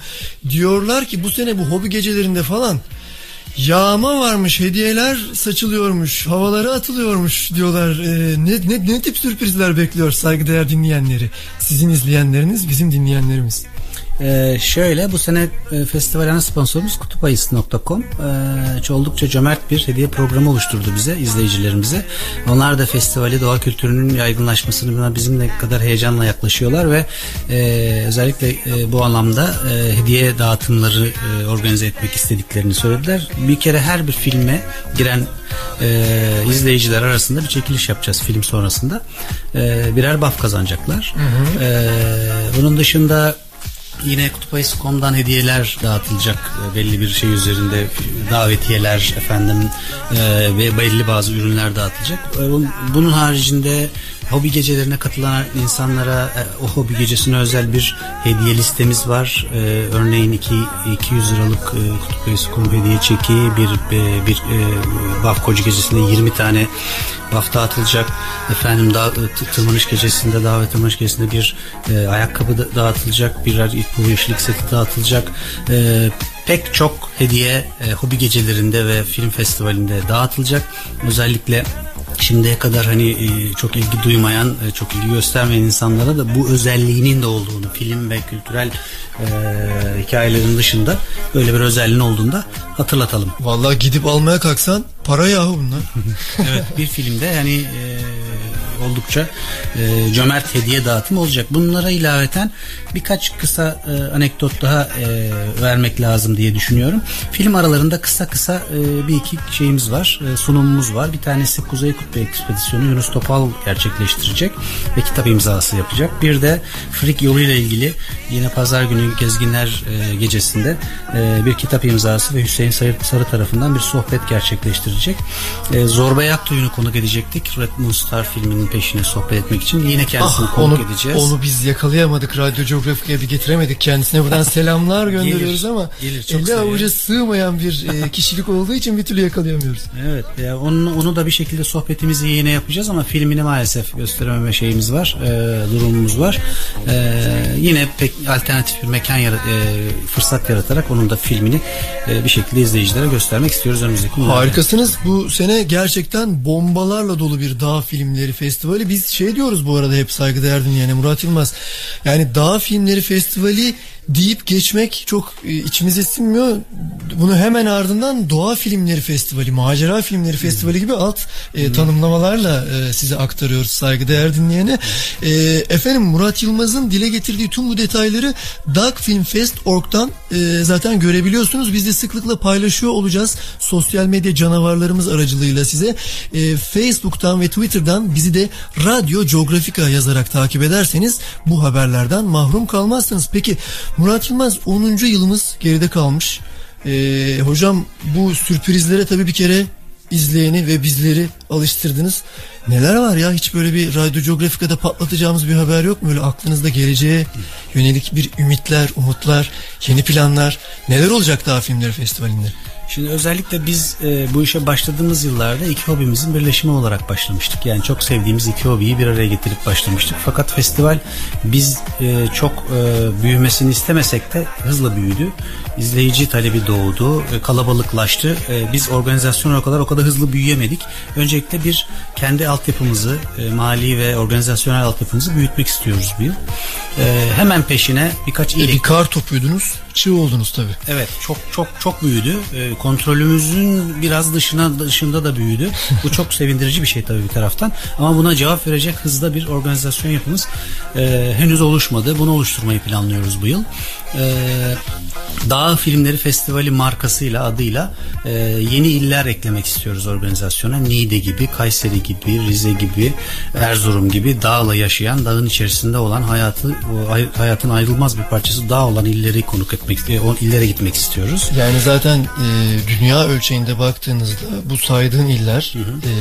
Diyorlar ki bu sene bu hobi gecelerinde falan yağma varmış, hediyeler saçılıyormuş, havalara atılıyormuş diyorlar. Ee, ne, ne, ne tip sürprizler bekliyor saygıdeğer dinleyenleri? Sizin izleyenleriniz, bizim dinleyenlerimiz. Ee, şöyle bu sene e, festival ana sponsorumuz kutupayısı.com ee, oldukça cömert bir hediye programı oluşturdu bize izleyicilerimize. Onlar da festivali doğa kültürünün yaygınlaşmasını buna bizim ne kadar heyecanla yaklaşıyorlar ve e, özellikle e, bu anlamda e, hediye dağıtımları e, organize etmek istediklerini söylediler. Bir kere her bir filme giren e, izleyiciler arasında bir çekiliş yapacağız film sonrasında. E, birer baf kazanacaklar. E, bunun dışında Yine kutupayısı.com'dan hediyeler dağıtılacak e, belli bir şey üzerinde davetiyeler efendim e, ve belli bazı ürünler dağıtılacak. E, bun- Bunun haricinde hobi gecelerine katılan insanlara e, o hobi gecesine özel bir hediye listemiz var. E, örneğin iki, 200 liralık e, kutupayısı.com hediye çeki bir e, bir e, Baf gecesinde 20 tane baf dağıtılacak. Efendim da, tırmanış gecesinde davet tırmanış gecesinde bir e, ayakkabı da- dağıtılacak. Birer bu yeşillik seti dağıtılacak. E, pek çok hediye e, hobi gecelerinde ve film festivalinde dağıtılacak. Özellikle şimdiye kadar hani e, çok ilgi duymayan, e, çok ilgi göstermeyen insanlara da bu özelliğinin de olduğunu, film ve kültürel e, hikayelerin dışında böyle bir özelliğin olduğunu da hatırlatalım. Vallahi gidip almaya kalksan para yahu bunlar. evet bir filmde yani e, oldukça e, cömert hediye dağıtımı olacak. Bunlara ilaveten birkaç kısa e, anekdot daha e, vermek lazım diye düşünüyorum. Film aralarında kısa kısa e, bir iki şeyimiz var. E, sunumumuz var. Bir tanesi Kuzey Kutbu Ekspedisyonu Yunus Topal gerçekleştirecek ve kitap imzası yapacak. Bir de Frik yoluyla ilgili yine pazar günü Gezginler e, gecesinde e, bir kitap imzası ve Hüseyin Sarı, tarafından bir sohbet gerçekleştirecek. E, Zorba Yaktoy'unu konuk edecektik. Red Moon Star filminin peşine sohbet etmek için. Yine kendisini Ah, konuk onu, edeceğiz. onu biz yakalayamadık. Radyo Geografika'ya bir getiremedik. Kendisine buradan selamlar gönderiyoruz Gelir, ama gelir, çok eli avuca sığmayan bir e, kişilik olduğu için bir türlü yakalayamıyoruz. Evet ya onu, onu da bir şekilde sohbetimizi yine yapacağız ama filmini maalesef gösterememe şeyimiz var, e, durumumuz var. E, yine pek alternatif bir mekan yara- e, fırsat yaratarak onun da filmini e, bir şekilde izleyicilere göstermek istiyoruz önümüzdeki günlerde. Harikasınız. Bu sene gerçekten bombalarla dolu bir dağ filmleri festivali. Biz şey diyoruz bu arada hep saygıdeğer dinleyene Murat Yılmaz. Yani dağ filmleri festivali deyip geçmek çok e, içimize sinmiyor. Bunu hemen ardından doğa filmleri festivali, macera filmleri festivali gibi alt e, tanımlamalarla e, size aktarıyoruz saygıdeğer dinleyene. E, efendim Murat Yılmaz'ın dile getirdiği tüm bu detayları darkfilmfest.org'dan e, zaten görebiliyorsunuz. Biz de sıklıkla paylaşıyor olacağız. Sosyal medya canavarlarımız aracılığıyla size. E, Facebook'tan ve Twitter'dan bizi de Radyo Geografika yazarak takip ederseniz bu haberlerden mahrum kalmazsınız. Peki Murat Yılmaz 10. yılımız geride kalmış. E, hocam bu sürprizlere tabii bir kere izleyeni ve bizleri alıştırdınız. Neler var ya hiç böyle bir Radyo Geografika'da patlatacağımız bir haber yok mu? Böyle aklınızda geleceğe yönelik bir ümitler, umutlar, yeni planlar. Neler olacak daha filmleri festivalinde? Şimdi özellikle biz e, bu işe başladığımız yıllarda iki hobimizin birleşimi olarak başlamıştık. Yani çok sevdiğimiz iki hobiyi bir araya getirip başlamıştık. Fakat festival biz e, çok e, büyümesini istemesek de hızla büyüdü. İzleyici talebi doğdu, e, kalabalıklaştı. E, biz organizasyon olarak kadar o kadar hızlı büyüyemedik. Öncelikle bir kendi altyapımızı, e, mali ve organizasyonel altyapımızı büyütmek istiyoruz bu yıl. E, hemen peşine birkaç E, iyi bir kar topuydunuz, çığ oldunuz tabii. Evet çok çok çok büyüdü. Ee, kontrolümüzün biraz dışına dışında da büyüdü. Bu çok sevindirici bir şey tabii bir taraftan. Ama buna cevap verecek hızda bir organizasyon yapımız e, henüz oluşmadı. Bunu oluşturmayı planlıyoruz bu yıl. E, Dağ Filmleri Festivali markasıyla adıyla e, yeni iller eklemek istiyoruz organizasyona. Niğde gibi, Kayseri gibi, Rize gibi, Erzurum gibi dağla yaşayan, dağın içerisinde olan hayatı hayatın ayrılmaz bir parçası dağ olan illeri konuk etmek, e, o illere gitmek istiyoruz. Yani zaten e, dünya ölçeğinde baktığınızda bu saydığın iller e,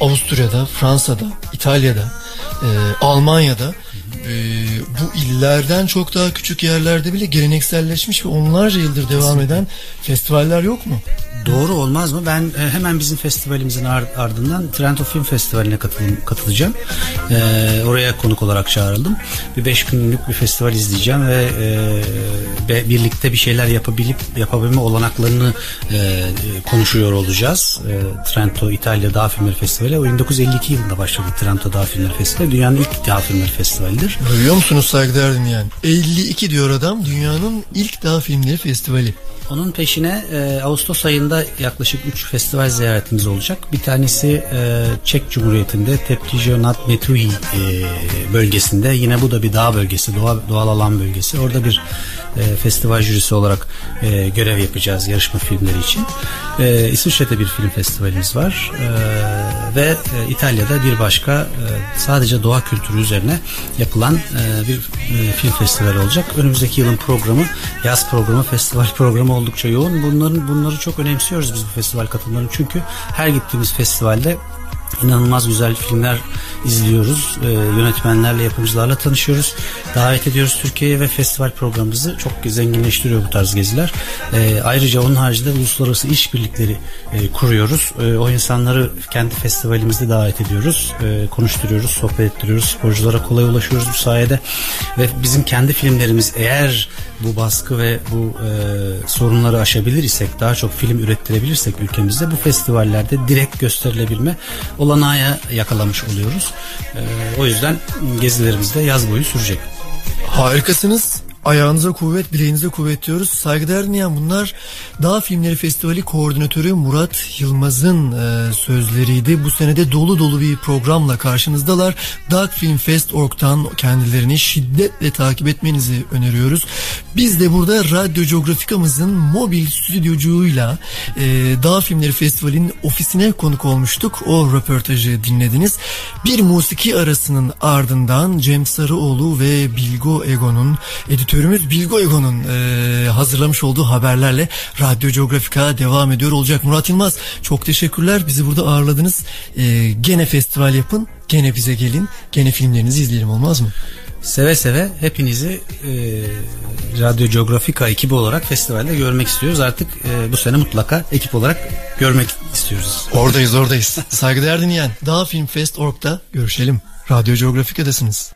Avusturya'da, Fransa'da, İtalya'da, e, Almanya'da e, bu illerden çok daha küçük yerlerde bile gelenekselleşmiş ve onlarca yıldır devam eden festivaller yok mu? Doğru olmaz mı? Ben e, hemen bizim festivalimizin ar- ardından Trento Film Festivali'ne katılacağım. E, oraya konuk olarak çağrıldım. Bir beş günlük bir festival izleyeceğim ve e, birlikte bir şeyler yapabilip yapabilme olanaklarını konuşuyor olacağız. Trento İtalya Dağ Filmleri Festivali. O 1952 yılında başladı Trento Dağ Filmleri Festivali. Dünyanın ilk dağ filmleri festivalidir. Duyuyor musunuz saygıdeğer dinleyen? 52 diyor adam dünyanın ilk dağ filmleri festivali. Onun peşine e, Ağustos ayında yaklaşık 3 festival ziyaretimiz olacak. Bir tanesi e, Çek Cumhuriyeti'nde Teplice nad Metuhi e, bölgesinde. Yine bu da bir dağ bölgesi, doğa, doğal alan bölgesi. Orada bir e, festival jürisi olarak e, görev yapacağız yarışma filmleri için. E, İsviçre'de bir film festivalimiz var. E, ve e, İtalya'da bir başka e, sadece doğa kültürü üzerine yapılan e, bir e, film festivali olacak. Önümüzdeki yılın programı, yaz programı, festival programı oldukça yoğun. Bunların bunları çok önemsiyoruz biz bu festival katılımlarını. Çünkü her gittiğimiz festivalde inanılmaz güzel filmler izliyoruz. Ee, yönetmenlerle, yapımcılarla tanışıyoruz. Davet ediyoruz Türkiye'ye ve festival programımızı çok zenginleştiriyor bu tarz geziler. Ee, ayrıca onun haricinde uluslararası işbirlikleri e, kuruyoruz. Ee, o insanları kendi festivalimizde davet ediyoruz. Ee, konuşturuyoruz, sohbet ettiriyoruz. Sporculara kolay ulaşıyoruz bu sayede. Ve bizim kendi filmlerimiz eğer bu baskı ve bu e, sorunları aşabilir isek, daha çok film ürettirebilirsek ülkemizde bu festivallerde direkt gösterilebilme olanağı yakalamış oluyoruz. E, o yüzden gezilerimiz de yaz boyu sürecek. Harikasınız. Ayağınıza kuvvet, bileğinize kuvvet diyoruz. Saygıdeğer dinleyen bunlar Dağ Filmleri Festivali Koordinatörü Murat Yılmaz'ın e, sözleriydi. Bu senede dolu dolu bir programla karşınızdalar. Darkfilmfest.org'dan kendilerini şiddetle takip etmenizi öneriyoruz. Biz de burada Radyo Geografikamızın mobil stüdyocuğuyla e, Dağ Filmleri Festivali'nin ofisine konuk olmuştuk. O röportajı dinlediniz. Bir musiki arasının ardından Cem Sarıoğlu ve Bilgo Ego'nun editörümüz Bilgo Ego'nun e, hazırlamış olduğu haberlerle Radyo Geografika devam ediyor olacak. Murat Yılmaz çok teşekkürler. Bizi burada ağırladınız. E, gene festival yapın. Gene bize gelin. Gene filmlerinizi izleyelim olmaz mı? Seve seve hepinizi e, Radyo Geografika ekibi olarak festivalde görmek istiyoruz. Artık e, bu sene mutlaka ekip olarak görmek istiyoruz. Oradayız oradayız. Saygıdeğer dinleyen Dağfilmfest.org'da görüşelim. Radyo Geografika'dasınız.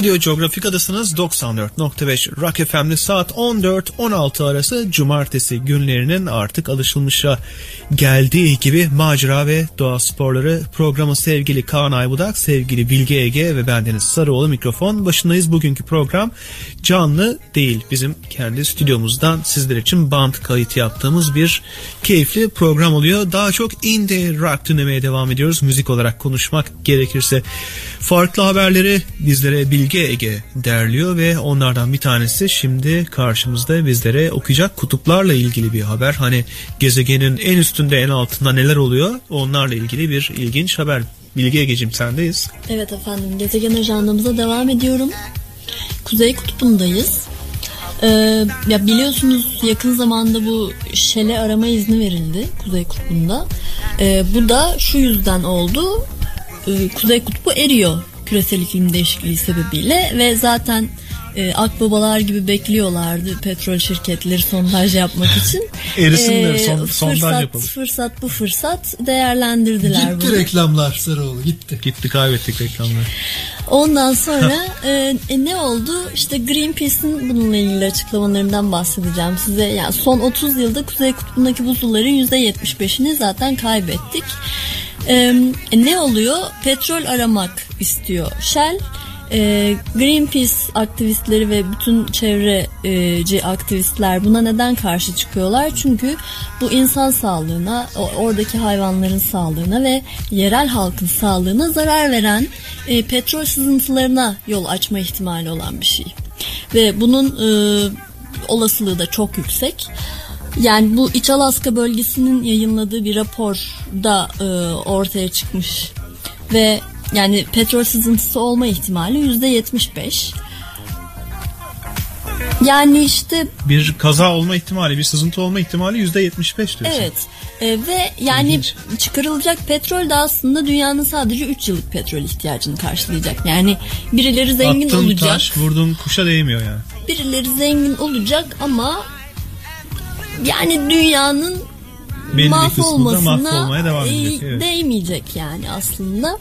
Radyo Coğrafika'dasınız 94.5 Rock FM'de saat 14-16 arası cumartesi günlerinin artık alışılmışa geldiği gibi macera ve doğa sporları programı sevgili Kaan Aybudak, sevgili Bilge Ege ve bendeniz Sarıoğlu mikrofon başındayız. Bugünkü program canlı değil bizim kendi stüdyomuzdan sizler için band kayıt yaptığımız bir keyifli program oluyor. Daha çok indie rock dinlemeye devam ediyoruz müzik olarak konuşmak gerekirse. Farklı haberleri bizlere Bilge Ege derliyor ve onlardan bir tanesi şimdi karşımızda bizlere okuyacak kutuplarla ilgili bir haber. Hani gezegenin en üstünde en altında neler oluyor onlarla ilgili bir ilginç haber. Bilge Ege'cim sendeyiz. Evet efendim gezegen ajandamıza devam ediyorum. Kuzey kutbundayız. Ee, ya biliyorsunuz yakın zamanda bu şele arama izni verildi Kuzey kutbunda. Ee, bu da şu yüzden oldu. Ee, Kuzey kutbu eriyor küresel iklim değişikliği sebebiyle ve zaten e, akbabalar gibi bekliyorlardı petrol şirketleri sondaj yapmak için. Erisinler, son- fırsat, sondaj yapalım. Fırsat bu fırsat değerlendirdiler Gitti bunu. reklamlar Sarıoğlu gitti. Gitti kaybettik reklamları. Ondan sonra e, e, ne oldu? İşte Greenpeace'in bununla ilgili açıklamalarından bahsedeceğim size. Yani son 30 yılda Kuzey Kutbu'ndaki buzulların %75'ini zaten kaybettik. E, ne oluyor? Petrol aramak istiyor Shell. E, Greenpeace aktivistleri ve bütün çevreci aktivistler buna neden karşı çıkıyorlar? Çünkü bu insan sağlığına, oradaki hayvanların sağlığına ve yerel halkın sağlığına zarar veren e, petrol sızıntılarına yol açma ihtimali olan bir şey. Ve bunun e, olasılığı da çok yüksek. Yani bu İç Alaska bölgesinin yayınladığı bir raporda e, ortaya çıkmış ve yani petrol sızıntısı olma ihtimali yüzde yetmiş beş. Yani işte Bir kaza olma ihtimali, bir sızıntı olma ihtimali %75 diyorsun. evet E, ve yani çıkarılacak petrol de aslında dünyanın sadece 3 yıllık petrol ihtiyacını karşılayacak. Yani birileri zengin Attığın olacak. taş vurduğun kuşa değmiyor yani. birileri zengin olacak ama yani dünyanın Belli mahvolmasına mahvolmaya devam e, edecek, evet. değmeyecek yani aslında.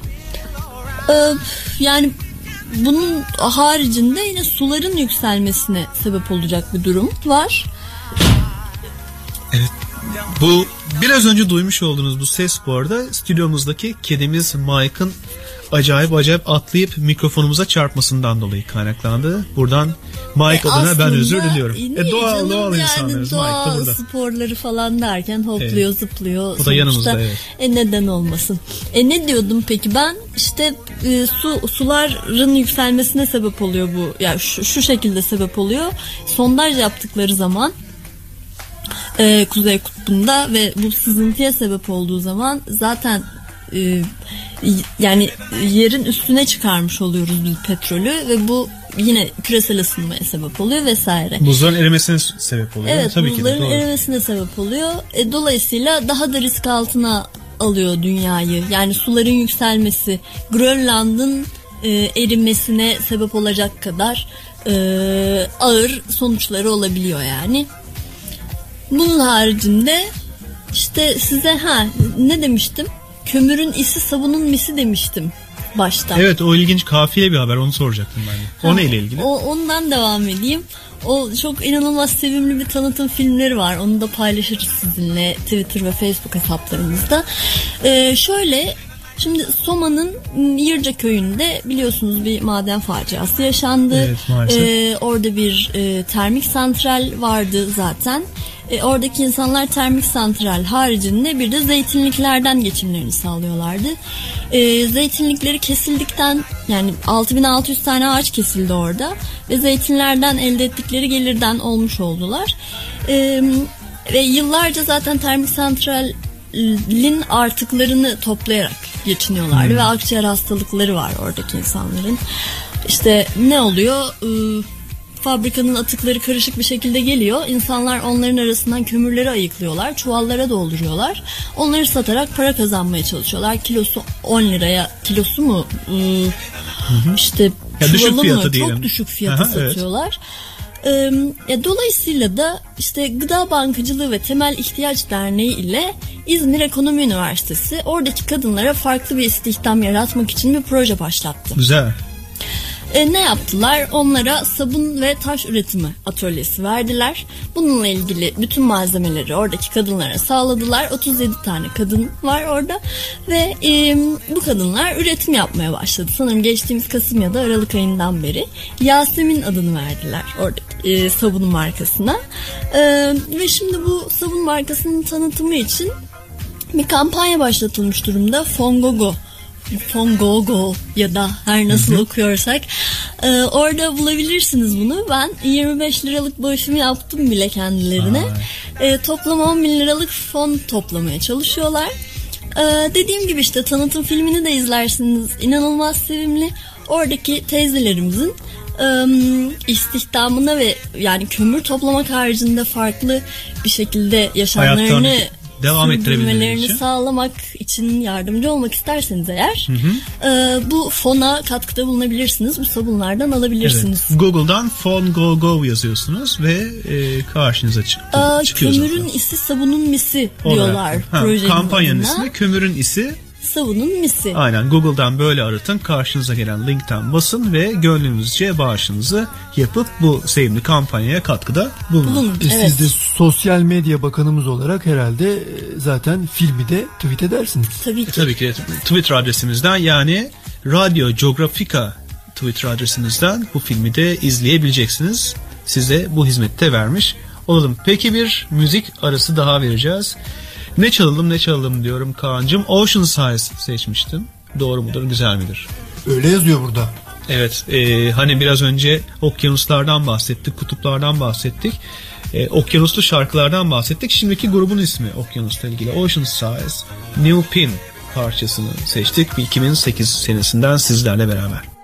Ee, yani bunun haricinde yine suların yükselmesine sebep olacak bir durum var. Bu biraz önce duymuş olduğunuz bu ses bu arada stüdyomuzdaki kedimiz Mike'ın acayip acayip atlayıp mikrofonumuza çarpmasından dolayı kaynaklandı. Buradan Mike E, adına ben özür diliyorum. E, doğal canım doğal yani insanlarız. doğal Mike da burada. sporları falan derken hopluyor zıplıyor. O da yanımızda, evet. E neden olmasın? E ne diyordum peki ben işte e, su suların yükselmesine sebep oluyor bu. Yani şu, şu şekilde sebep oluyor. Sondaj yaptıkları zaman e, Kuzey Kutbu'nda ve bu sızıntıya sebep olduğu zaman zaten e, yani yerin üstüne çıkarmış oluyoruz biz petrolü ve bu yine küresel ısınmaya sebep oluyor vesaire. Buzların erimesine sebep oluyor. Evet Tabii ki de, buzların doğru. erimesine sebep oluyor. E, dolayısıyla daha da risk altına alıyor dünyayı. Yani suların yükselmesi, Grönland'ın e, erimesine sebep olacak kadar e, ağır sonuçları olabiliyor yani. Bunun haricinde işte size ha ne demiştim? Kömürün isi sabunun misi demiştim başta. Evet o ilginç kafile bir haber onu soracaktım ben de. O Ha, neyle ilgili? O, ondan devam edeyim. O çok inanılmaz sevimli bir tanıtım filmleri var. Onu da paylaşırız sizinle Twitter ve Facebook hesaplarımızda. Ee, şöyle Şimdi Soma'nın Yırca köyünde biliyorsunuz bir maden faciası yaşandı. Evet, maalesef. Ee, orada bir e, termik santral vardı zaten. E, oradaki insanlar termik santral haricinde bir de zeytinliklerden geçimlerini sağlıyorlardı. E, zeytinlikleri kesildikten yani 6600 tane ağaç kesildi orada ve zeytinlerden elde ettikleri gelirden olmuş oldular. E, ve yıllarca zaten termik santralin artıklarını toplayarak geçiniyorlardı Hmm. ve akciğer hastalıkları var oradaki insanların. İşte ne oluyor? Ee, fabrikanın atıkları karışık bir şekilde geliyor. İnsanlar onların arasından kömürleri ayıklıyorlar. Çuvallara dolduruyorlar. Onları satarak para kazanmaya çalışıyorlar. Kilosu 10 liraya. Kilosu mu? Ee, işte Ya düşük çuvalı fiyatı mı? diyelim. Çok düşük fiyata Aha, evet. satıyorlar. Ee, ya dolayısıyla da işte Gıda Bankacılığı ve Temel İhtiyaç Derneği ile İzmir Ekonomi Üniversitesi oradaki kadınlara farklı bir istihdam yaratmak için bir proje başlattı. Güzel. E, ne yaptılar? Onlara sabun ve taş üretimi atölyesi verdiler. Bununla ilgili bütün malzemeleri oradaki kadınlara sağladılar. 37 tane kadın var orada ve e, bu kadınlar üretim yapmaya başladı. Sanırım geçtiğimiz Kasım ya da Aralık ayından beri Yasemin adını verdiler oradaki e, sabun markasına. E, ve şimdi bu sabun markasının tanıtımı için bir kampanya başlatılmış durumda. Fongogo Fongogo ya da her nasıl okuyorsak Ee, orada bulabilirsiniz bunu. Ben 25 liralık bağışımı yaptım bile kendilerine. Ee, toplam 10 bin liralık fon toplamaya çalışıyorlar. Ee, dediğim gibi işte tanıtım filmini de izlersiniz. İnanılmaz sevimli. Oradaki teyzelerimizin ım, istihdamına ve yani kömür toplamak haricinde farklı bir şekilde yaşamlarını devam ettirebilmeleri için. sağlamak için yardımcı olmak isterseniz eğer Hı hı. e, bu fona katkıda bulunabilirsiniz. Bu sabunlardan alabilirsiniz. Evet. Google'dan Phone Go Go yazıyorsunuz ve e, karşınıza çık Aa, çıkıyor kömürün zaten. isi sabunun misi Olarak. diyorlar Ha, projenin kampanyanın ismi kömürün isi. Sabunun misi. Aynen Google'dan böyle aratın karşınıza gelen linkten basın ve gönlünüzce bağışınızı yapıp bu sevimli kampanyaya katkıda bulunun. E, Siz de sosyal medya bakanımız olarak herhalde e, zaten filmi de tweet edersiniz. Tabii E, tabii ki Twitter adresimizden yani Radyo Geografika Twitter adresimizden bu filmi de izleyebileceksiniz. Size bu hizmette vermiş olalım. Peki bir müzik arası daha vereceğiz. Ne çalalım ne çalalım diyorum Kaan'cığım. Ocean Size seçmiştim. Doğru mudur güzel midir? Öyle yazıyor burada. Evet, e, hani biraz önce okyanuslardan bahsettik, kutuplardan bahsettik. E, okyanuslu şarkılardan bahsettik. Şimdiki grubun ismi okyanusla ilgili. Ocean Size, New Pin parçasını seçtik. Bir 2008 senesinden sizlerle beraber.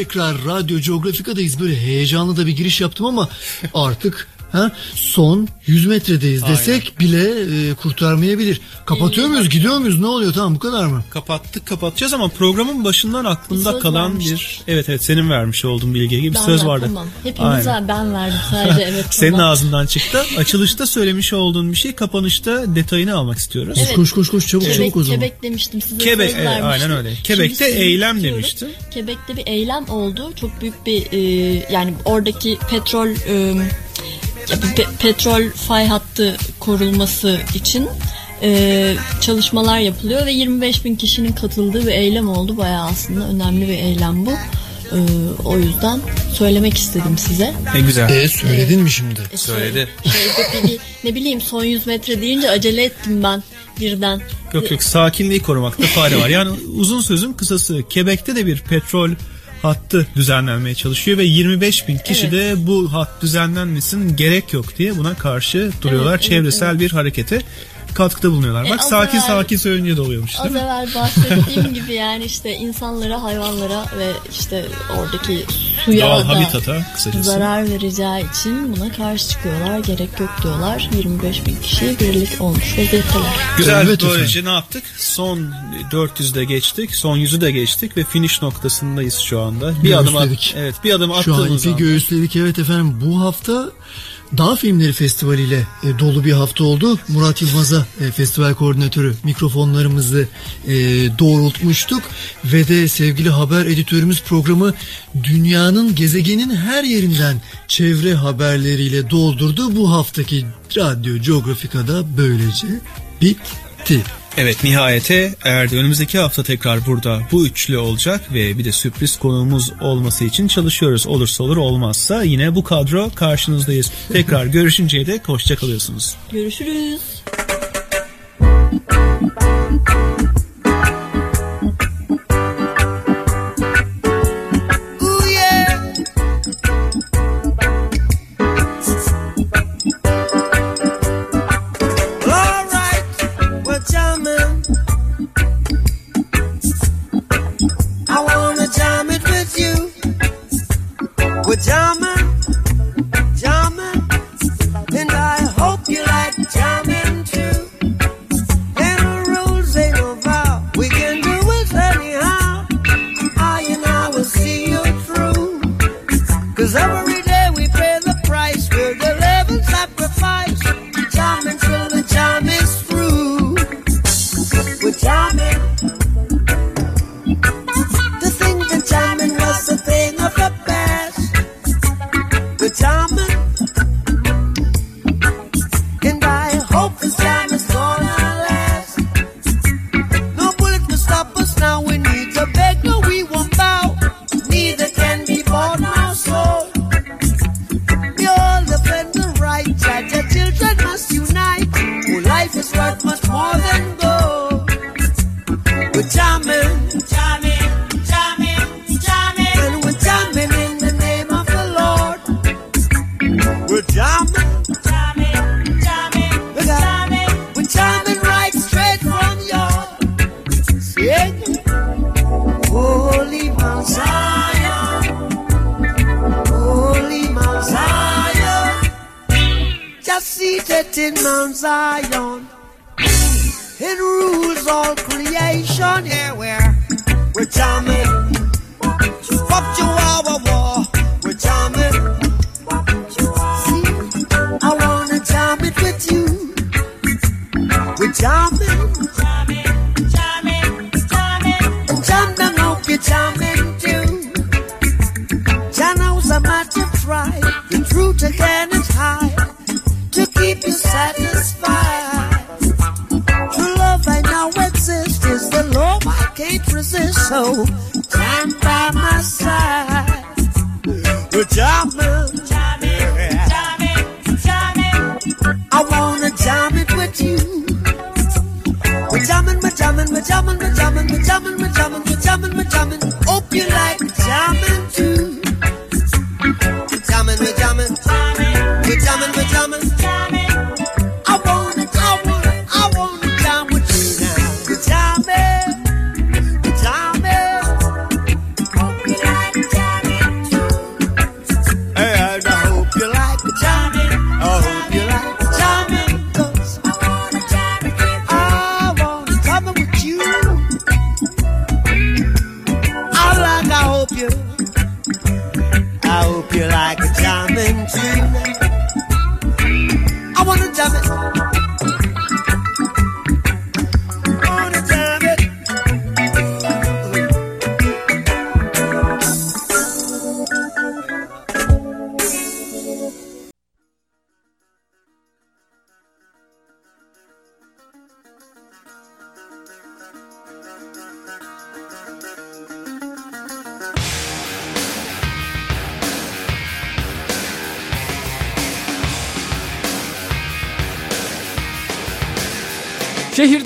Tekrar Radyo Geografika'dayız. Böyle heyecanlı da bir giriş yaptım ama artık ha, son 100 metredeyiz desek bile e, kurtarmayabilir. Kapatıyor muyuz? Gidiyor muyuz? Ne oluyor? Tamam bu kadar mı? Kapattık kapatacağız ama programın başından aklımda söz kalan vermiştik. bir evet evet senin vermiş olduğun bilgi gibi bir Ben söz ver- vardı. Tamam. Hepimize Aynen. ben verdim sadece evet. Senin tamam. ağzından çıktı. Açılışta söylemiş olduğun bir şey kapanışta detayını almak istiyoruz. Evet. Koş koş koş çabuk Kebek, çabuk o zaman. Kebek demiştim size Kebek, evet, vermiştim. aynen öyle. Şimdi Kebek'te söylemek eylem istiyorum. demiştin. Kebek'te bir eylem oldu. Çok büyük bir e, yani oradaki petrol e, pe- petrol fay hattı korulması için e, çalışmalar yapılıyor ve 25 bin kişinin katıldığı bir eylem oldu. Bayağı aslında önemli bir eylem bu. E, o yüzden söylemek istedim size. Ne güzel. E söyledin mi şimdi? E, bir- bir- ne bileyim son 100 metre deyince acele ettim ben birden. Yok yok sakinliği korumakta fayda var. Yani uzun sözün kısası Quebec'te de bir petrol hattı düzenlenmeye çalışıyor ve 25 bin kişi Evet. de bu hat düzenlenmesin gerek yok diye buna karşı duruyorlar. Evet, evet, Çevresel bir harekete katkıda bulunuyorlar. E, Bak az sakin evvel- sakin söyleniyor da oluyormuş değil Az mi? evvel bahsettiğim gibi yani işte insanlara, hayvanlara ve işte oradaki suya Doğal da habitata kısacası. zarar vereceği için buna karşı çıkıyorlar. Gerek yok diyorlar. 25 bin kişi birlik olmuş vaziyetteler. Güzel Evet böylece ne yaptık? Son 400'de geçtik, son 100'ü de geçtik ve finish noktasındayız şu anda. Bir adım at, Göğüsledik. evet bir adım Şu an attığımız ipi an. göğüsledik evet efendim. Bu hafta Dağ Filmleri Festivali ile e, dolu bir hafta oldu. Murat Yılmaz'a e, festival koordinatörü mikrofonlarımızı e, doğrultmuştuk. Ve de sevgili haber editörümüz programı dünyanın gezegenin her yerinden çevre haberleriyle doldurdu. Bu haftaki Radyo Geografika'da böylece bitti. Evet nihayete erdi. Önümüzdeki hafta tekrar burada bu üçlü olacak ve bir de sürpriz konuğumuz olması için çalışıyoruz. Olursa olur olmazsa yine bu kadro karşınızdayız. Tekrar görüşünceye dek hoşça kalıyorsunuz. Görüşürüz.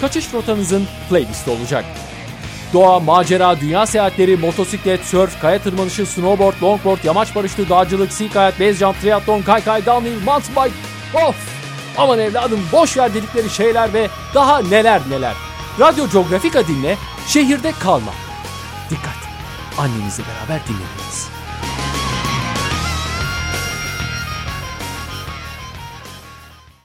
kaçış rotanızın playlisti olacak. Doğa, macera, dünya seyahatleri, motosiklet, sörf, kaya tırmanışı, snowboard, longboard, yamaç paraşütü, dağcılık, sea kayak, base jump, triatlon, kaykay, downhill, mountain bike. Of! Aman evladım boş ver dedikleri şeyler ve daha neler neler. Radyo Geografika dinle, şehirde kalma. Dikkat! Annenizle beraber dinlemeniz.